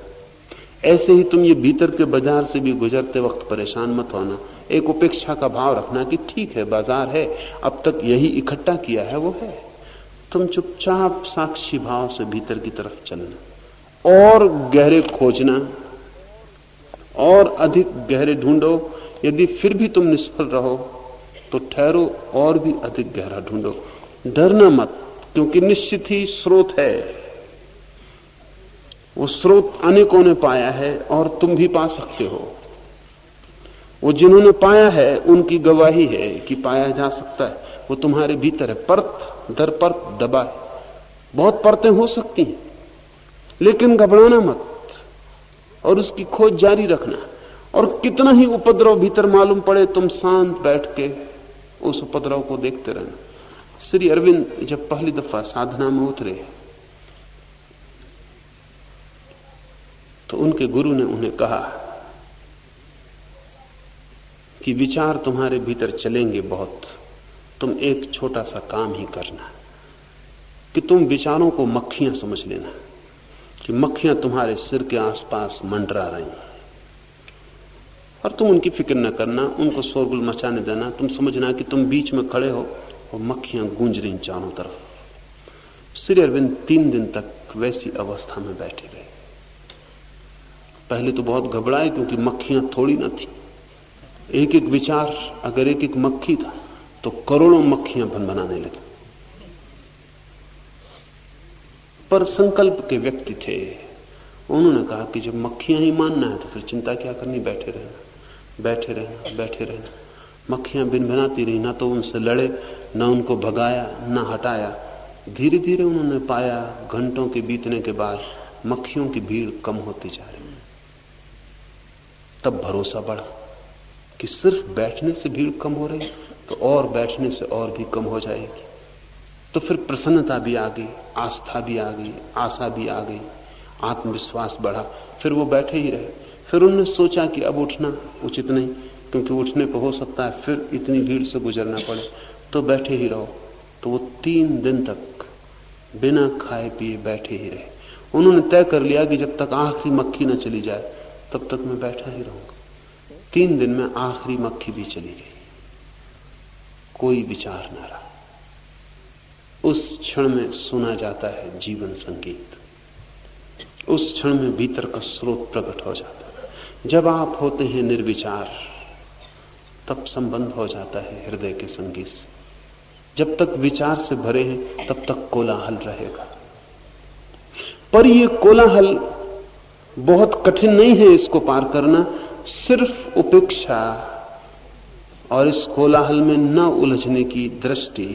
ऐसे ही तुम ये भीतर के बाज़ार से भी गुजरते वक्त परेशान मत होना। एक उपेक्षा का भाव रखना कि ठीक है, बाज़ार है, अब तक यही इकट्ठा किया है, वो है। तुम चुपचाप साक्षी भाव से भीतर की तरफ़ चलना, और गहरे खोजना, और अधिक गहरे ढूंढो। यदि फिर भी तुम निष्फल रहो तो ठहरो और भी अधिक गहरा ढूंढो। डरना मत, क्योंकि निश्चित ही स्रोत है। वो स्रोत अनेकों ने पाया है और तुम भी पा सकते हो। वो जिन्होंने पाया है, उनकी गवाही है कि पाया जा सकता है। वो तुम्हारे भीतर है। परत, दर परत दबा है। बहुत परतें हो सकती हैं, लेकिन घबराना मत और उसकी खोज जारी रखना। और कितना ही उपद्रव भीतर मालूम पड़े, तुम शांत बैठ के उस उपद्रव को देखते रहना। श्री अरविंद जब पहली दफ़ा साधना में उतरे तो उनके गुरु ने उन्हें कहा कि विचार तुम्हारे भीतर चलेंगे बहुत। तुम एक छोटा सा काम ही करना, कि तुम विचारों को मक्खियाँ समझ लेना, कि मक्खियाँ तुम्हारे सिर के आसपास मंडरा रही हैं। और तुम उनकी फ़िक्र न करना, उनको शोरगुल मचाने देना। तुम समझना कि तुम बीच में खड़े हो और मक्खियाँ गूंज रही चारों तरफ़। श्री अरविंद तीन दिन तक वैसी अवस्था में बैठे। पहले तो बहुत घबराए क्योंकि मक्खियाँ थोड़ी ना थी। एक एक विचार, अगर एक एक मक्खी था तो करोड़ों मक्खियाँ भन बनाने लगी। पर संकल्प के व्यक्ति थे। उन्होंने कहा कि जब मक्खियाँ ही मानना है तो फिर चिंता क्या करनी? बैठे रहना बैठे रहना बैठे रहना। मक्खियाँ बिन बनाती रही, ना तो उनसे लड़े, ना उनको भगाया, ना हटाया। धीरे धीरे उन्होंने पाया, घंटों के बीतने के बाद मक्खियों की भीड़ कम होती जा रही। तब भरोसा बढ़ा कि सिर्फ़ बैठने से भीड़ कम हो रही तो और बैठने से और भी कम हो जाएगी। तो फिर प्रसन्नता भी आ गई, आस्था भी आ गई, आशा भी आ गई, आत्मविश्वास बढ़ा। फिर वो बैठे ही रहे। फिर उन्होंने सोचा कि अब उठना उचित नहीं, क्योंकि उठने पर हो सकता है फिर इतनी भीड़ से गुजरना पड़े। तो बैठे ही रहो। तो वो तीन दिन तक बिना खाए पिए बैठे ही रहे। उन्होंने तय कर लिया कि जब तक आँख की मक्खी न चली जाए तब तक मैं बैठा ही रहूँगा। तीन दिन में आखिरी मक्खी भी चली गई। कोई विचार ना रहा। उस क्षण में सुना जाता है जीवन संगीत। उस क्षण में भीतर का स्रोत प्रकट हो जाता है। जब आप होते हैं निर्विचार, तब संबंध हो जाता है हृदय के संगीत से। जब तक विचार से भरे हैं, तब तक कोलाहल रहेगा। पर यह कोलाहल बहुत कठिन नहीं है इसको पार करना, सिर्फ़ उपेक्षा और इस कोलाहल में न उलझने की दृष्टि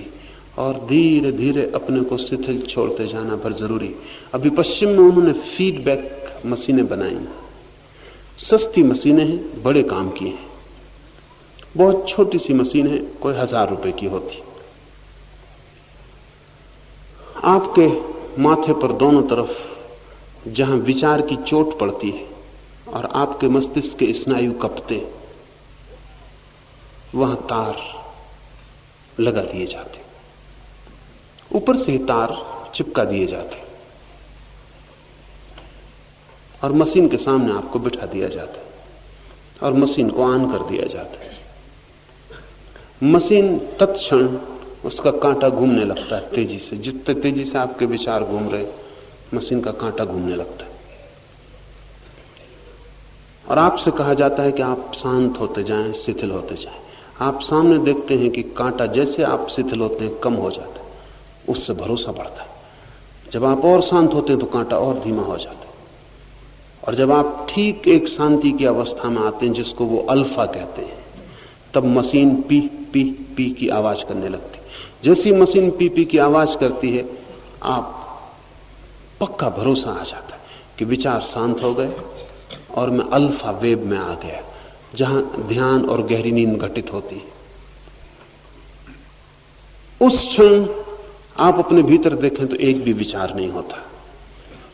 और धीरे धीरे अपने को शिथिल छोड़ते जाना पर ज़रूरी। अभी पश्चिम में उन्होंने फीडबैक मशीनें बनाई। सस्ती मशीनें हैं, बड़े काम की हैं। बहुत छोटी सी मशीन है, कोई हज़ार रुपए की होती। आपके माथे पर दोनों तरफ़ जहाँ विचार की चोट पड़ती है और आपके मस्तिष्क के स्नायु कपते वहाँ तार लगा दिए जाते ऊपर से ही तार चिपका दिए जाते और मशीन के सामने आपको बिठा दिया जाता है और मशीन को ऑन कर दिया जाता है। मशीन तत्क्षण उसका कांटा घूमने लगता है तेज़ी से, जितने तेज़ी से आपके विचार घूम रहे मशीन का कांटा घूमने लगता है। और आपसे कहा जाता है कि आप शांत होते जाएँ, शिथिल होते जाएँ। आप सामने देखते हैं कि कांटा जैसे आप शिथिल होते हैं, कम हो जाता है। उससे भरोसा बढ़ता है। जब आप और शांत होते हैं तो कांटा और धीमा हो जाता है। और जब आप ठीक एक शांति की अवस्था में आते हैं, जिसको वो अल्फ़ा कहते हैं, तब मशीन पी पी पी की आवाज़ करने लगती जैसी मशीन पी पी की आवाज़ करती है, आप पक्का भरोसा आ जाता है कि विचार शांत हो गए और मैं अल्फ़ा वेब में आ गया, जहाँ ध्यान और गहरी नींद घटित होती है। उस क्षण आप अपने भीतर देखें तो एक भी विचार नहीं होता।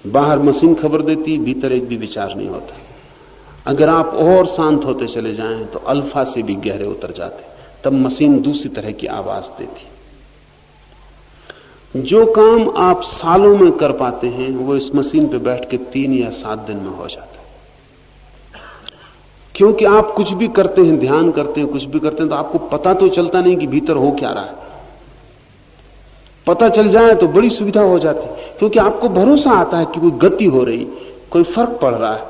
बाहर मशीन खबर देती, भीतर एक भी विचार नहीं होता। अगर आप और शांत होते चले जाएँ तो अल्फ़ा से भी गहरे उतर जाते, तब मशीन दूसरी तरह की आवाज़ देती। जो काम आप सालों में कर पाते हैं, वो इस मशीन पे बैठ के तीन या सात दिन में हो जाता है। क्योंकि आप कुछ भी करते हैं, ध्यान करते हैं, कुछ भी करते हैं तो आपको पता तो चलता नहीं कि भीतर हो क्या रहा है। पता चल जाए तो बड़ी सुविधा हो जाती है, क्योंकि आपको भरोसा आता है कि कोई गति हो रही, कोई फ़र्क पड़ रहा है।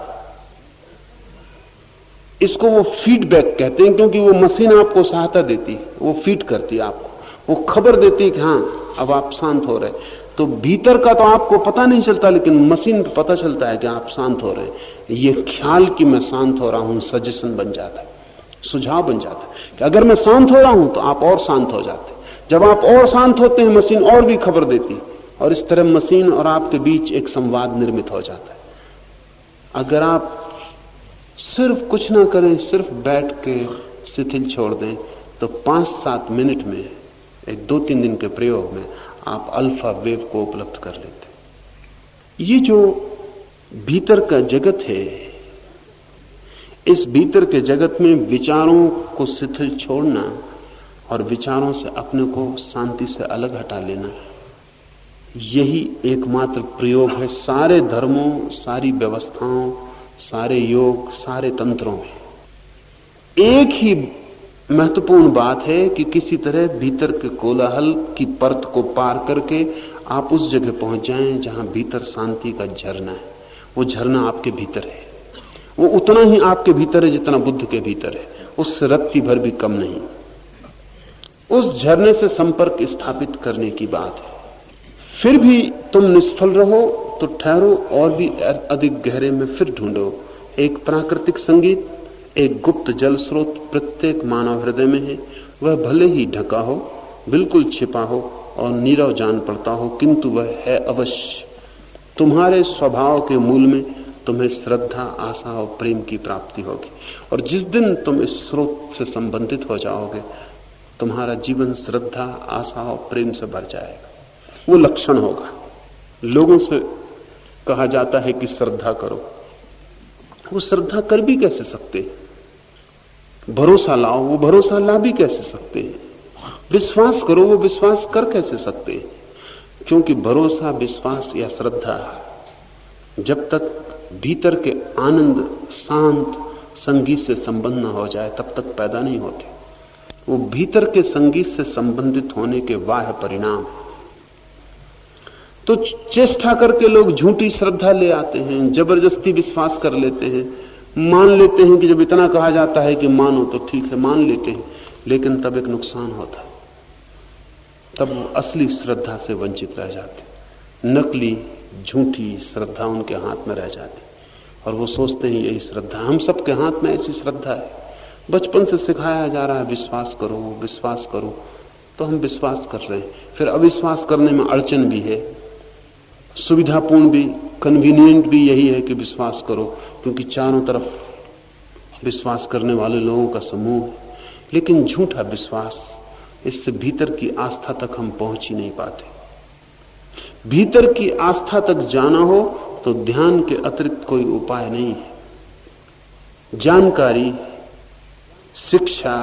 इसको वो फीडबैक कहते हैं, क्योंकि वो मशीन आपको सहायता देती है, वो फ़ीड करती है आपको। वो खबर देती है कि हाँ अब आप शांत हो रहे। तो भीतर का तो आपको पता नहीं चलता, लेकिन मशीन पे पता चलता है कि आप शांत हो रहे हैं। ये ख्याल कि मैं शांत हो रहा हूँ, सजेशन बन जाता है, सुझाव बन जाता है कि अगर मैं शांत हो रहा हूँ तो आप और शांत हो जाते जब आप और शांत होते हैं, मशीन और भी खबर देती और इस तरह मशीन और आपके बीच एक संवाद निर्मित हो जाता है। अगर आप सिर्फ़ कुछ ना करें, सिर्फ़ बैठ के शिथिल छोड़ दें तो पाँच सात मिनट में एक दो तीन दिन के प्रयोग में आप अल्फ़ा वेव को उपलब्ध कर लेते ये जो भीतर का जगत है, इस भीतर के जगत में विचारों को शिथिल छोड़ना और विचारों से अपने को शांति से अलग हटा लेना, यही एकमात्र प्रयोग है। सारे धर्मों, सारी व्यवस्थाओं, सारे योग, सारे तंत्रों में एक ही महत्वपूर्ण बात है कि किसी तरह भीतर के कोलाहल की परत को पार करके आप उस जगह पहुँच जाएँ जहाँ भीतर शांति का झरना है। वो झरना आपके भीतर है। वो उतना ही आपके भीतर है जितना बुद्ध के भीतर है। उससे रत्ती भर भी कम नहीं। उस झरने से संपर्क स्थापित करने की बात है। फिर भी तुम निष्फल रहो तो ठहरो और भी अधिक गहरे में फिर ढूंढो। एक प्राकृतिक संगीत एक गुप्त जल स्रोत प्रत्येक मानव हृदय में है। वह भले ही ढका हो, बिल्कुल छिपा हो और नीरव जान पड़ता हो, किंतु वह है अवश्य। तुम्हारे स्वभाव के मूल में तुम्हें श्रद्धा, आशा और प्रेम की प्राप्ति होगी। और जिस दिन तुम इस स्रोत से संबंधित हो जाओगे, तुम्हारा जीवन श्रद्धा, आशा और प्रेम से भर जाएगा। वो लक्षण होगा। लोगों से कहा जाता है कि श्रद्धा करो। वो श्रद्धा कर भी कैसे सकते हैं? भरोसा लाओ, वो भरोसा ला भी कैसे सकते हैं? विश्वास करो, वो विश्वास कर कैसे सकते हैं? क्योंकि भरोसा, विश्वास या श्रद्धा, जब तक भीतर के आनंद शांत संगीत से संबंध न हो जाए, तब तक पैदा नहीं होते। वो भीतर के संगीत से संबंधित होने के वाह परिणाम। तो चेष्टा करके लोग झूठी श्रद्धा ले आते हैं, ज़बरदस्ती विश्वास कर लेते हैं। मान लेते हैं कि जब इतना कहा जाता है कि मानो तो ठीक है, मान लेते हैं, लेकिन तब एक नुकसान होता है। तब असली श्रद्धा से वंचित रह जाते नकली, झूठी श्रद्धा उनके हाथ में रह जाती और वो सोचते हैं, यही श्रद्धा, हम सबके हाथ में ऐसी श्रद्धा है। बचपन से सिखाया जा रहा है, विश्वास करो विश्वास करो। तो हम विश्वास कर रहे हैं। फिर अविश्वास करने में अड़चन भी है। सुविधापूर्ण भी कन्वीनियंट भी यही है कि विश्वास करो। क्योंकि चारों तरफ़ विश्वास करने वाले लोगों का समूह लेकिन झूठा विश्वास इससे भीतर की आस्था तक हम पहुँच ही नहीं पाते। भीतर की आस्था तक जाना हो तो ध्यान के अतिरिक्त कोई उपाय नहीं है। जानकारी, शिक्षा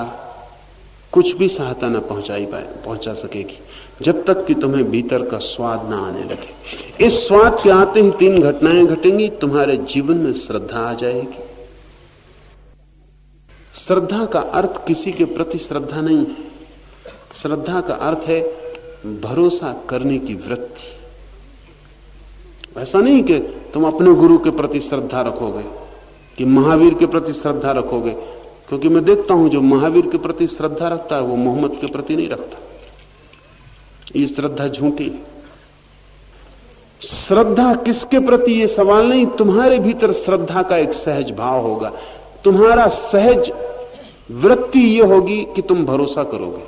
कुछ भी सहायता न पहुंचाई पाए पहुँचा सकेगी। जब तक कि तुम्हें भीतर का स्वाद ना आने लगे। इस स्वाद के आते ही तीन घटनाएँ घटेंगी, तुम्हारे जीवन में श्रद्धा आ जाएगी। श्रद्धा का अर्थ किसी के प्रति श्रद्धा नहीं है। श्रद्धा का अर्थ है भरोसा करने की वृत्ति। ऐसा नहीं कि तुम अपने गुरु के प्रति श्रद्धा रखोगे, कि महावीर के प्रति श्रद्धा रखोगे, क्योंकि मैं देखता हूँ जो महावीर के प्रति श्रद्धा रखता है, वो मोहम्मद के प्रति नहीं रखता। ये श्रद्धा झूठी श्रद्धा किसके प्रति ये सवाल नहीं, तुम्हारे भीतर श्रद्धा का एक सहज भाव होगा। तुम्हारा सहज वृत्ति ये होगी कि तुम भरोसा करोगे।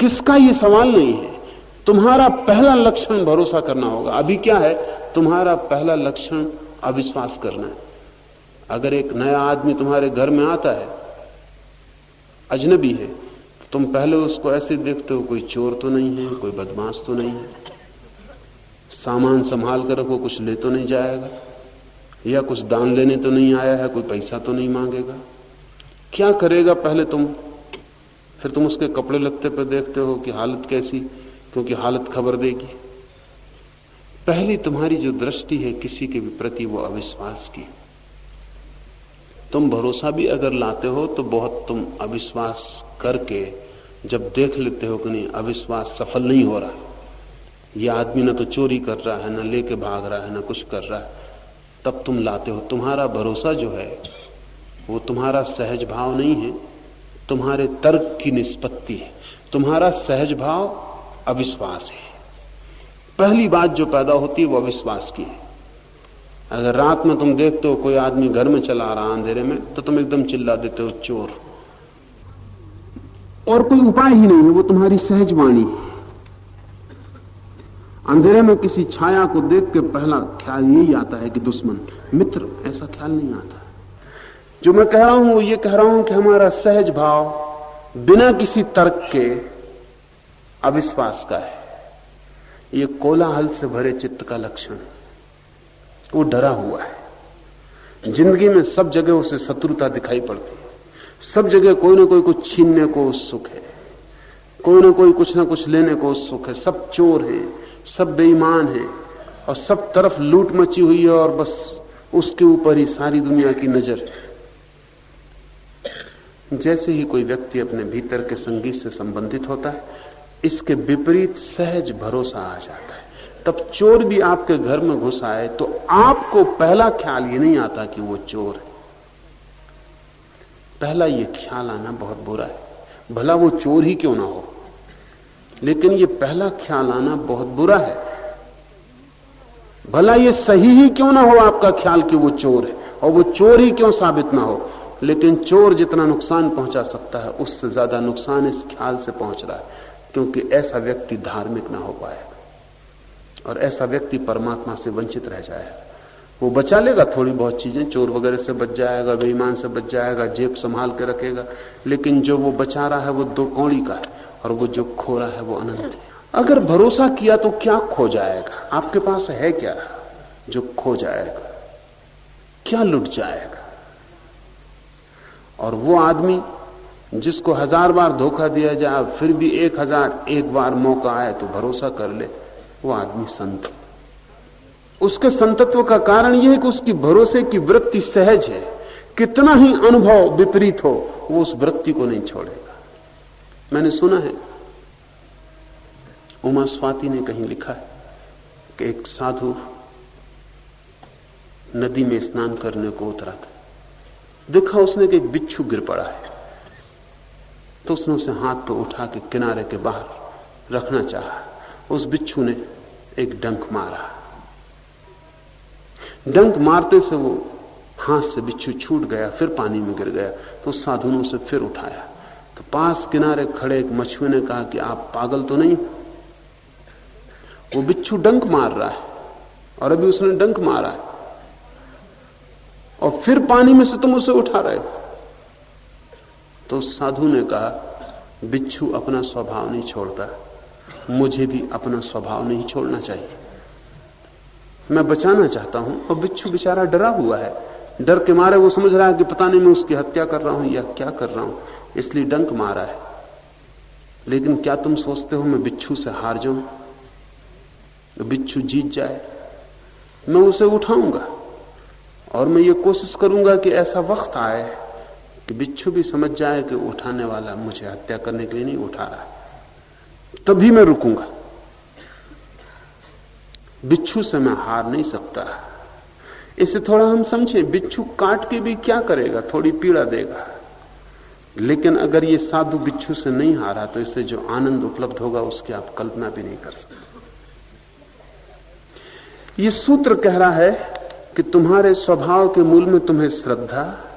किसका ये सवाल नहीं है? तुम्हारा पहला लक्षण भरोसा करना होगा। अभी क्या है? तुम्हारा पहला लक्षण अविश्वास करना है। अगर एक नया आदमी तुम्हारे घर में आता है, अजनबी है तुम पहले उसको ऐसे देखते हो, कोई चोर तो नहीं है, कोई बदमाश तो नहीं है। सामान संभाल कर रखो, कुछ ले तो नहीं जाएगा, या कुछ दान लेने तो नहीं आया है, कोई पैसा तो नहीं मांगेगा। क्या करेगा पहले तुम? फिर तुम उसके कपड़े लगते पर देखते हो कि हालत कैसी, क्योंकि हालत खबर देगी। पहली तुम्हारी जो दृष्टि है किसी के भी प्रति वो अविश्वास की। तुम भरोसा भी अगर लाते हो तो बहुत तुम अविश्वास करके जब देख लेते हो कि नहीं, अविश्वास सफल नहीं हो रहा। ये आदमी ना तो चोरी कर रहा है, ना लेके भाग रहा है, ना कुछ कर रहा है। तब तुम लाते हो। तुम्हारा भरोसा जो है, वो तुम्हारा सहज भाव नहीं है। तुम्हारे तर्क की निष्पत्ति है। तुम्हारा सहज भाव अविश्वास है। पहली बात जो पैदा होती है, वो अविश्वास की है। अगर रात में तुम देखते हो कोई आदमी घर में चला रहा अंधेरे में तो तुम एकदम चिल्ला देते हो, चोर। और कोई उपाय ही नहीं है, वो तुम्हारी सहज वाणी है। अंधेरे में किसी छाया को देख के पहला ख्याल यही आता है कि दुश्मन, मित्र, ऐसा ख्याल नहीं आता। जो मैं कह रहा हूँ वो ये कह रहा हूँ कि हमारा सहज भाव बिना किसी तर्क के अविश्वास का है। ये कोलाहल से भरे चित्त का लक्षण वो डरा हुआ है। ज़िंदगी में सब जगह उसे शत्रुता दिखाई पड़ती है। सब जगह कोई ना कोई कुछ छीनने को उत्सुक है। कोई ना कोई कुछ ना कुछ लेने को उत्सुक है। सब चोर हैं, सब बेईमान है और सब तरफ़ लूट मची हुई है और बस उसके ऊपर ही सारी दुनिया की नज़र। है जैसे ही कोई व्यक्ति अपने भीतर के संगीत से संबंधित होता है, इसके विपरीत सहज भरोसा आ जाता है। तब चोर भी आपके घर में घुस आए तो आपको पहला ख्याल ये नहीं आता कि वो चोर पहला ये ख्याल आना बहुत बुरा है। भला वो चोर ही क्यों ना हो? लेकिन ये पहला ख्याल आना बहुत बुरा है। भला ये सही ही क्यों ना हो आपका ख्याल कि वो चोर है? और वो चोर ही क्यों साबित ना हो? लेकिन चोर जितना नुकसान पहुँचा सकता है, उससे ज़्यादा नुकसान इस ख्याल से पहुँच रहा है, क्योंकि ऐसा व्यक्ति धार्मिक ना हो पाएगा और ऐसा व्यक्ति परमात्मा से वंचित रह जाएगा। वो बचा लेगा थोड़ी बहुत चीज़ें, चोर वगैरह से बच जाएगा, बेईमान से बच जाएगा, जेब संभाल के रखेगा। लेकिन जो वो बचा रहा है वो दो कौड़ी का है और वो जो खो रहा है वो अनंत है। अगर भरोसा किया तो क्या खो जाएगा? आपके पास है क्या जो खो जाएगा? क्या लुट जाएगा? और वो आदमी जिसको हज़ार बार धोखा दिया जाए, फिर भी एक हज़ार एक बार मौका आए तो भरोसा कर ले, वो आदमी संत उसके संतत्व का कारण यह है कि उसकी भरोसे की वृत्ति सहज है। कितना ही अनुभव विपरीत हो, वो उस वृत्ति को नहीं छोड़ेगा। मैंने सुना है, उमा स्वाति ने कहीं लिखा है कि एक साधु नदी में स्नान करने को उतरा था। देखा उसने कि एक बिच्छू गिर पड़ा है। तो उसने उसे हाथ तो उठा के किनारे के बाहर रखना चाहा। उस बिच्छू ने एक डंक मारा। डंक मारते से वो हाथ से बिच्छू छूट गया, फिर पानी में गिर गया तो साधु ने उसे फिर उठाया। तो पास किनारे खड़े एक मछुए ने कहा कि आप पागल तो नहीं? वो बिच्छू डंक मार रहा है, और अभी उसने डंक मारा है। और फिर पानी में से तुम उसे उठा रहे हो। तो साधु ने कहा, बिच्छू अपना स्वभाव नहीं छोड़ता, मुझे भी अपना स्वभाव नहीं छोड़ना चाहिए। मैं बचाना चाहता हूँ। और बिच्छू बेचारा डरा हुआ है। डर के मारे वो समझ रहा है कि पता नहीं मैं उसकी हत्या कर रहा हूँ या क्या कर रहा हूँ। इसलिए डंक मारा है। लेकिन क्या तुम सोचते हो मैं बिच्छू से हार जाऊँ? तो बिच्छू जीत जाए। मैं उसे उठाऊँगा। और मैं ये कोशिश करूँगा कि ऐसा वक्त आए कि बिच्छू भी समझ जाए कि उठाने वाला मुझे हत्या करने के लिए नहीं उठा रहा। तभी मैं रुकूँगा। बिच्छू से मैं हार नहीं सकता। इसे थोड़ा हम समझे, बिच्छू काट के भी क्या करेगा? थोड़ी पीड़ा देगा। लेकिन अगर ये साधु बिच्छू से नहीं हारा तो इससे जो आनंद उपलब्ध होगा, उसकी आप कल्पना भी नहीं कर सकते। ये सूत्र कह रहा है कि तुम्हारे स्वभाव के मूल में तुम्हें श्रद्धा,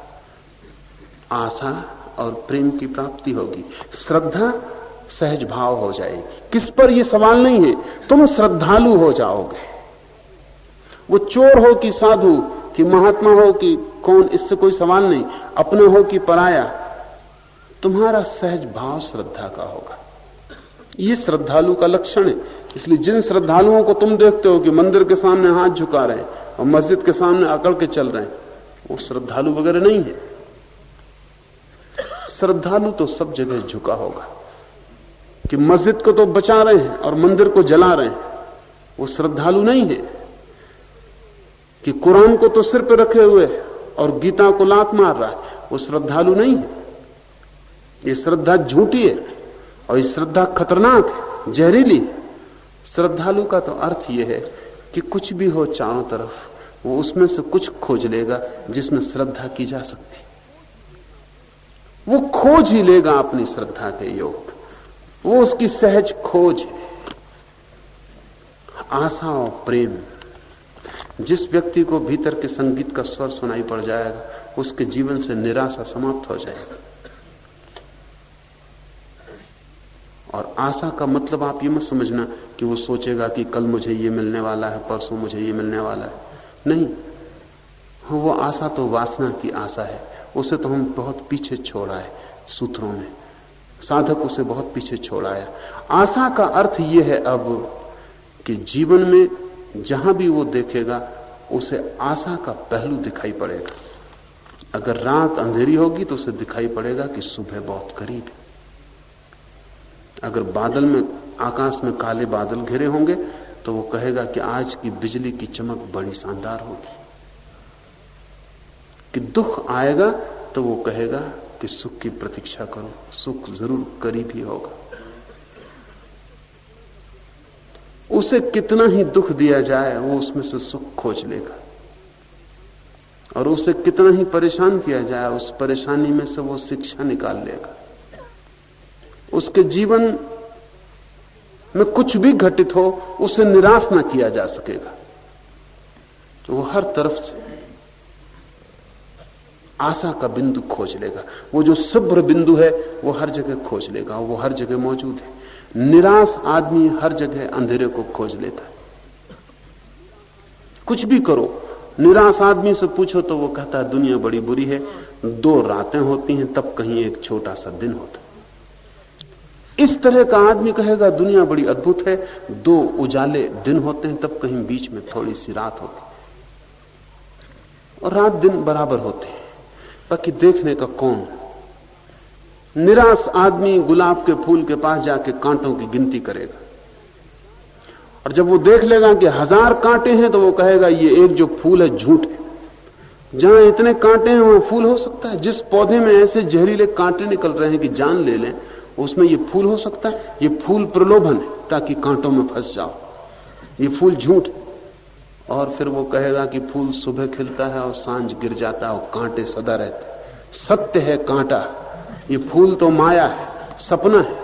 आशा और प्रेम की प्राप्ति होगी। श्रद्धा सहज भाव हो जाएगी। किस पर यह सवाल नहीं है? तुम श्रद्धालु हो जाओगे। वो चोर हो कि साधु, कि महात्मा हो कि कौन, इससे कोई सवाल नहीं। अपना हो कि पराया। तुम्हारा सहज भाव श्रद्धा का होगा। ये श्रद्धालु का लक्षण है। इसलिए जिन श्रद्धालुओं को तुम देखते हो कि मंदिर के सामने हाथ झुका रहे हैं और मस्जिद के सामने अकड़ के चल रहे वो श्रद्धालु वगैरह नहीं है। श्रद्धालु तो सब जगह झुका होगा। कि मस्जिद को तो बचा रहे हैं और मंदिर को जला रहे हैं। वो श्रद्धालु नहीं है कि कुरान को तो सिर पर रखे हुए और गीता को लात मार रहा है। वो श्रद्धालु नहीं है। ये श्रद्धा झूठी है और ये श्रद्धा खतरनाक है, जहरीली श्रद्धालु का तो अर्थ यह है कि कुछ भी हो चारों तरफ़, वो उसमें से कुछ खोज लेगा जिसमें श्रद्धा की जा सकती। वो खोज ही लेगा अपनी श्रद्धा के योग। वो उसकी सहज खोज है। आशा और प्रेम, जिस व्यक्ति को भीतर के संगीत का स्वर सुनाई पड़ जाएगा, उसके जीवन से निराशा समाप्त हो जाएगा। और आशा का मतलब आप ये मत समझना कि वो सोचेगा कि कल मुझे ये मिलने वाला है, परसों मुझे ये मिलने वाला है। नहीं, वो आशा तो वासना की आशा है, उसे तो हम बहुत पीछे छोड़ा है सूत्रों में साधक उसे बहुत पीछे छोड़ा है आशा का अर्थ यह है अब कि जीवन में जहाँ भी वो देखेगा, उसे आशा का पहलू दिखाई पड़ेगा। अगर रात अंधेरी होगी तो उसे दिखाई पड़ेगा कि सुबह बहुत करीब है। अगर बादल में, आकाश में काले बादल घिरे होंगे तो वो कहेगा कि आज की बिजली की चमक बड़ी शानदार होगी। कि दुख आएगा तो वो कहेगा कि सुख की प्रतीक्षा करो। सुख ज़रूर करीब ही होगा। उसे कितना ही दुख दिया जाए, वो उसमें से सुख खोज लेगा। और उसे कितना ही परेशान किया जाए, उस परेशानी में से वो शिक्षा निकाल लेगा। उसके जीवन में कुछ भी घटित हो, उसे निराश ना किया जा सकेगा। तो वो हर तरफ़ से आशा का बिंदु खोज लेगा। वो जो शुभ्र बिंदु है, वो हर जगह खोज लेगा वो हर जगह मौजूद है। निराश आदमी हर जगह अंधेरे को खोज लेता है। कुछ भी करो। निराश आदमी से पूछो तो वो कहता है, दुनिया बड़ी बुरी है। दो रातें होती हैं, तब कहीं एक छोटा सा दिन होता है। इस तरह का आदमी कहेगा, दुनिया बड़ी अद्भुत है। दो उजाले दिन होते हैं, तब कहीं बीच में थोड़ी सी रात होती और रात दिन बराबर होते हैं। बाकी देखने का कौन? निराश आदमी गुलाब के फूल के पास जाके कांटों की गिनती करेगा। और जब वो देख लेगा कि हज़ार कांटे हैं तो वो कहेगा, ये एक जो फूल है, झूठ है। जहाँ इतने कांटे हैं, वहाँ फूल हो सकता है। जिस पौधे में ऐसे जहरीले कांटे निकल रहे हैं कि जान ले लें, उसमें ये फूल हो सकता है। ये फूल प्रलोभन है, ताकि कांटों में फंस जाओ। ये फूल झूठ और फिर वो कहेगा कि फूल सुबह खिलता है और साँझ गिर जाता है और कांटे सदा रहते सत्य है कांटा। ये फूल तो माया है, सपना है।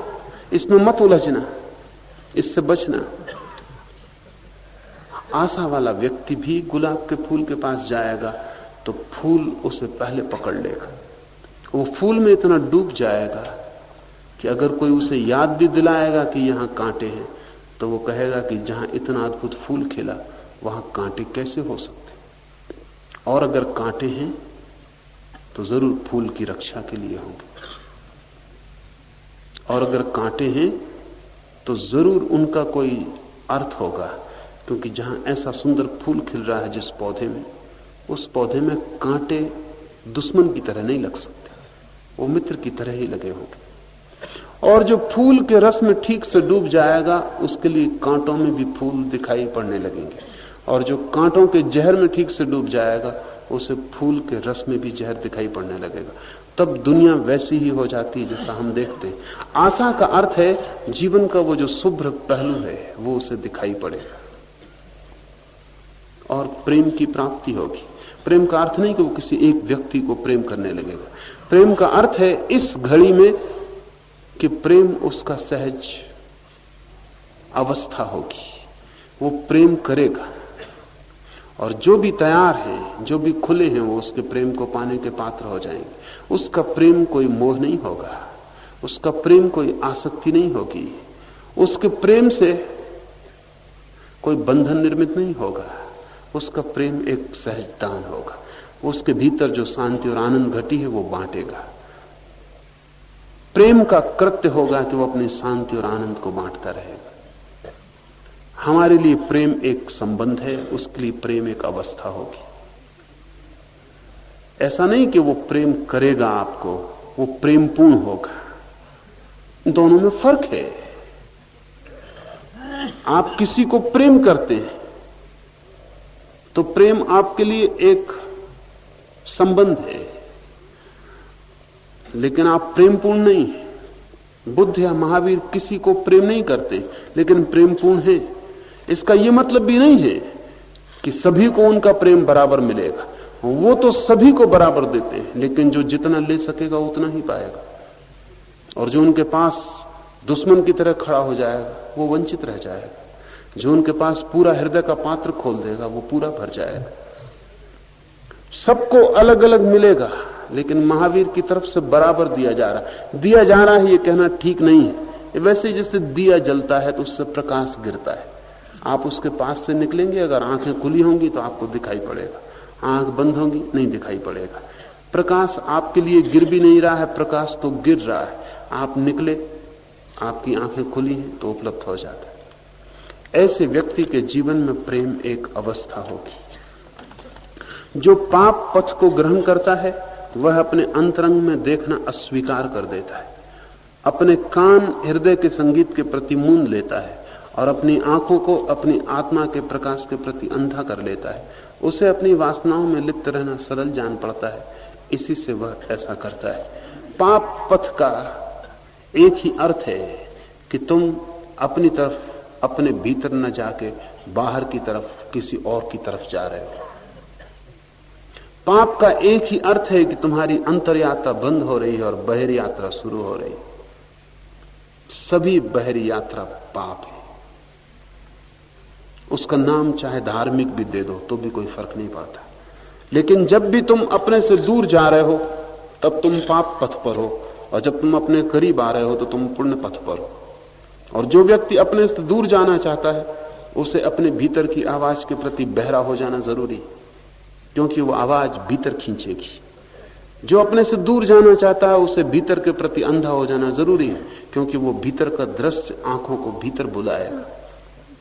इसमें मत उलझना, इससे बचना। आशा वाला व्यक्ति भी गुलाब के फूल के पास जाएगा तो फूल उसे पहले पकड़ लेगा। वो फूल में इतना डूब जाएगा कि अगर कोई उसे याद भी दिलाएगा कि यहाँ कांटे हैं तो वो कहेगा कि जहाँ इतना अद्भुत फूल खिला वहाँ कांटे कैसे हो सकते और अगर कांटे हैं तो ज़रूर फूल की रक्षा के लिए होंगे। और अगर कांटे हैं तो ज़रूर उनका कोई अर्थ होगा, क्योंकि जहाँ ऐसा सुंदर फूल खिल रहा है जिस पौधे में, उस पौधे में कांटे दुश्मन की तरह नहीं लग सकते। वो मित्र की तरह ही लगे होंगे। और जो फूल के रस में ठीक से डूब जाएगा, उसके लिए कांटों में भी फूल दिखाई पड़ने लगेंगे। और जो कांटों के जहर में ठीक से डूब जाएगा, उसे फूल के रस में भी जहर दिखाई पड़ने लगेगा। तब दुनिया वैसी ही हो जाती है जैसा हम देखते हैं। आशा का अर्थ है, जीवन का वो जो शुभ्र पहलू है, वो उसे दिखाई पड़ेगा। और प्रेम की प्राप्ति होगी। प्रेम का अर्थ नहीं कि वो किसी एक व्यक्ति को प्रेम करने लगेगा। प्रेम का अर्थ है इस घड़ी में कि प्रेम उसका सहज अवस्था होगी। वो प्रेम करेगा। और जो भी तैयार हैं, जो भी खुले हैं, वो उसके प्रेम को पाने के पात्र हो जाएँगे। उसका प्रेम कोई मोह नहीं होगा। उसका प्रेम कोई आसक्ति नहीं होगी। उसके प्रेम से कोई बंधन निर्मित नहीं होगा। उसका प्रेम एक सहज दान होगा। उसके भीतर जो शांति और आनंद घटी है, वो बांटेगा। प्रेम का कृत्य होगा कि वो अपनी शांति और आनंद को बांटता रहेगा हमारे लिए प्रेम एक संबंध है, उसके लिए प्रेम एक अवस्था होगी। ऐसा नहीं कि वो प्रेम करेगा आपको, वो प्रेमपूर्ण होगा। दोनों में फ़र्क है। आप किसी को प्रेम करते हैं तो प्रेम आपके लिए एक संबंध है। लेकिन आप प्रेमपूर्ण नहीं बुद्ध या महावीर किसी को प्रेम नहीं करते, लेकिन प्रेमपूर्ण है। इसका यह मतलब भी नहीं है कि सभी को उनका प्रेम बराबर मिलेगा। वो तो सभी को बराबर देते हैं, लेकिन जो जितना ले सकेगा, उतना ही पाएगा। और जो उनके पास दुश्मन की तरह खड़ा हो जाएगा, वो वंचित रह जाएगा। जो उनके पास पूरा हृदय का पात्र खोल देगा, वो पूरा भर जाएगा। सबको अलग अलग मिलेगा, लेकिन महावीर की तरफ़ से बराबर दिया जा रहा दिया जा रहा है, ये कहना ठीक नहीं है। वैसे जैसे दिया जलता है तो उससे प्रकाश गिरता है। आप उसके पास से निकलेंगे, अगर आँखें खुली होंगी तो आपको दिखाई पड़ेगा। आँख बंद होंगी, नहीं दिखाई पड़ेगा। प्रकाश आपके लिए गिर भी नहीं रहा है, प्रकाश तो गिर रहा है। आप निकले, आपकी आँखें खुली हैं तो उपलब्ध हो जाता है। ऐसे व्यक्ति के जीवन में प्रेम एक अवस्था होगी। जो पाप पथ को ग्रहण करता है, वह अपने अंतरंग में देखना अस्वीकार कर देता है। अपने कान हृदय के संगीत के प्रति मूंद लेता है। और अपनी आँखों को अपनी आत्मा के प्रकाश के प्रति अंधा कर लेता है। उसे अपनी वासनाओं में लिप्त रहना सरल जान पड़ता है। इसी से वह ऐसा करता है। पाप पथ का एक ही अर्थ है कि तुम अपनी तरफ़, अपने भीतर न जाके बाहर की तरफ़, किसी और की तरफ़ जा रहे हो। पाप का एक ही अर्थ है कि तुम्हारी अंतर यात्रा बंद हो रही है और बहर यात्रा शुरू हो रही है। सभी बहरी यात्रा पाप है। उसका नाम चाहे धार्मिक भी दे दो तो भी कोई फ़र्क नहीं पड़ता। लेकिन जब भी तुम अपने से दूर जा रहे हो, तब तुम पाप पथ पर हो, और जब तुम अपने करीब आ रहे हो तो तुम पुण्य पथ पर हो। और जो व्यक्ति अपने से दूर जाना चाहता है, उसे अपने भीतर की आवाज़ के प्रति बहरा हो जाना ज़रूरी, क्योंकि वो आवाज़ भीतर खींचेगी। जो अपने से दूर जाना चाहता है, उसे भीतर के प्रति अंधा हो जाना ज़रूरी है, क्योंकि वो भीतर का दृश्य आँखों को भीतर बुलाएगा।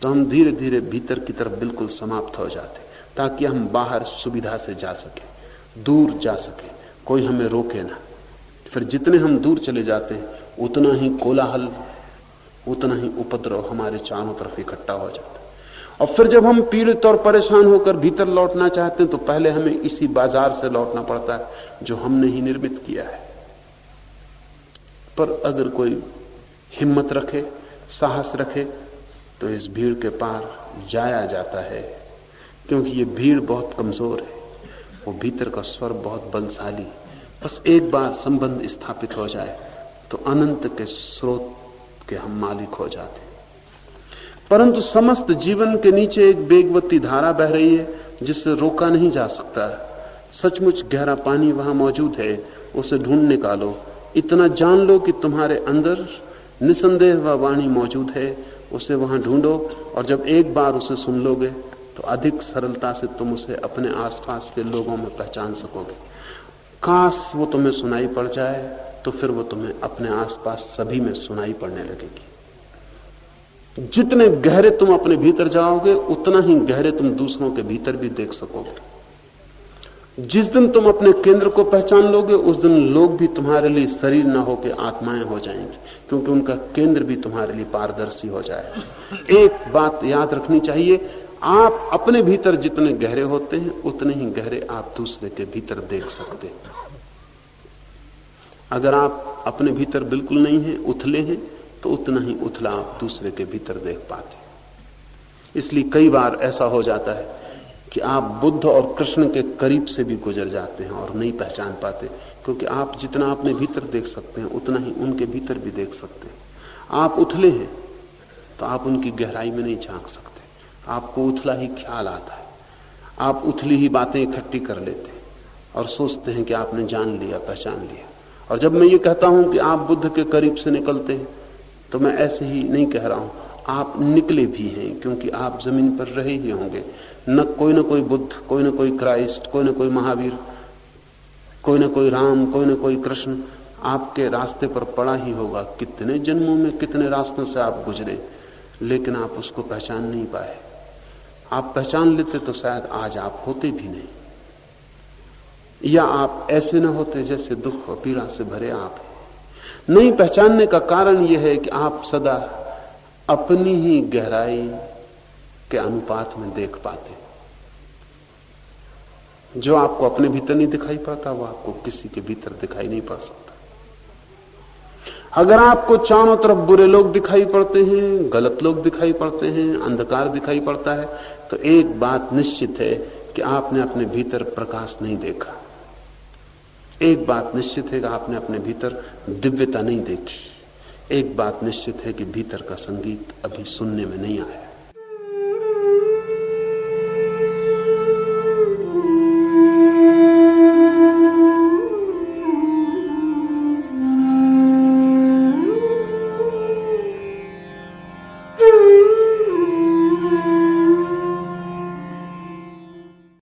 तो हम धीरे धीरे भीतर की तरफ़ बिल्कुल समाप्त हो जाते ताकि हम बाहर सुविधा से जा सके, दूर जा सके, कोई हमें रोके ना। फिर जितने हम दूर चले जाते हैं, उतना ही कोलाहल, उतना ही उपद्रव हमारे चारों तरफ़ इकट्ठा हो जाता और फिर जब हम पीड़ित और परेशान होकर भीतर लौटना चाहते हैं तो पहले हमें इसी बाज़ार से लौटना पड़ता है, जो हमने ही निर्मित किया है। पर अगर कोई हिम्मत रखे, साहस रखे तो इस भीड़ के पार जाया जाता है, क्योंकि ये भीड़ बहुत कमज़ोर है। वो भीतर का स्वर बहुत बलशाली। बस एक बार संबंध स्थापित हो जाए तो अनंत के स्रोत के हम मालिक हो जाते। परंतु समस्त जीवन के नीचे एक बेगवती धारा बह रही है, जिससे रोका नहीं जा सकता। सचमुच गहरा पानी वहाँ मौजूद है, उसे ढूंढ निकालो। इतना जान लो कि तुम्हारे अंदर निसंदेह वाणी मौजूद है उसे वहाँ ढूंढो और जब एक बार उसे सुन लोगे तो अधिक सरलता से तुम उसे अपने आसपास के लोगों में पहचान सकोगे। काश वो तुम्हें सुनाई पड़ जाए तो फिर वो तुम्हें अपने आसपास सभी में सुनाई पड़ने लगेगी। जितने गहरे तुम अपने भीतर जाओगे, उतना ही गहरे तुम दूसरों के भीतर भी देख सकोगे। जिस दिन तुम अपने केंद्र को पहचान लोगे, उस दिन लोग भी तुम्हारे लिए शरीर न होकर आत्माएँ हो जाएँगी। क्योंकि उनका केंद्र भी तुम्हारे लिए पारदर्शी हो जाए। एक बात याद रखनी चाहिए, आप अपने भीतर जितने गहरे होते हैं, उतने ही गहरे आप दूसरे के भीतर देख सकते अगर आप अपने भीतर बिल्कुल नहीं है, उथले हैं तो उतना ही उथला आप दूसरे के भीतर देख पाते इसलिए कई बार ऐसा हो जाता है कि आप बुद्ध और कृष्ण के करीब से भी गुजर जाते हैं और नहीं पहचान पाते। क्योंकि आप जितना अपने भीतर देख सकते हैं, उतना ही उनके भीतर भी देख सकते हैं। आप उथले हैं तो आप उनकी गहराई में नहीं झाँक सकते। आपको उथला ही ख्याल आता है। आप उथली ही बातें इकट्ठी कर लेते हैं और सोचते हैं कि आपने जान लिया, पहचान लिया। और जब मैं ये कहता हूँ कि आप बुद्ध के करीब से निकलते हैं तो मैं ऐसे ही नहीं कह रहा हूँ, आप निकले भी हैं, क्योंकि आप ज़मीन पर रहे ही होंगे। न कोई ना कोई बुद्ध, कोई ना कोई क्राइस्ट, कोई ना कोई महावीर कोई ना कोई राम, कोई ना कोई कृष्ण आपके रास्ते पर पड़ा ही होगा। कितने जन्मों में, कितने रास्तों से आप गुजरे, लेकिन आप उसको पहचान नहीं पाए। आप पहचान लेते तो शायद आज आप होते भी नहीं। या आप ऐसे ना होते जैसे दुख और पीड़ा से भरे आप नहीं, पहचानने का कारण यह है कि आप सदा अपनी ही गहराई के अनुपात में देख पाते जो आपको अपने भीतर नहीं दिखाई पड़ता वो आपको किसी के भीतर दिखाई नहीं पड़ सकता। अगर आपको चारों तरफ़ बुरे लोग दिखाई पड़ते हैं, गलत लोग दिखाई पड़ते हैं, अंधकार दिखाई पड़ता है तो एक बात निश्चित है कि आपने अपने भीतर प्रकाश नहीं देखा। एक बात निश्चित है कि आपने अपने भीतर दिव्यता नहीं देखी। एक बात निश्चित है कि भीतर का संगीत अभी सुनने में नहीं आया।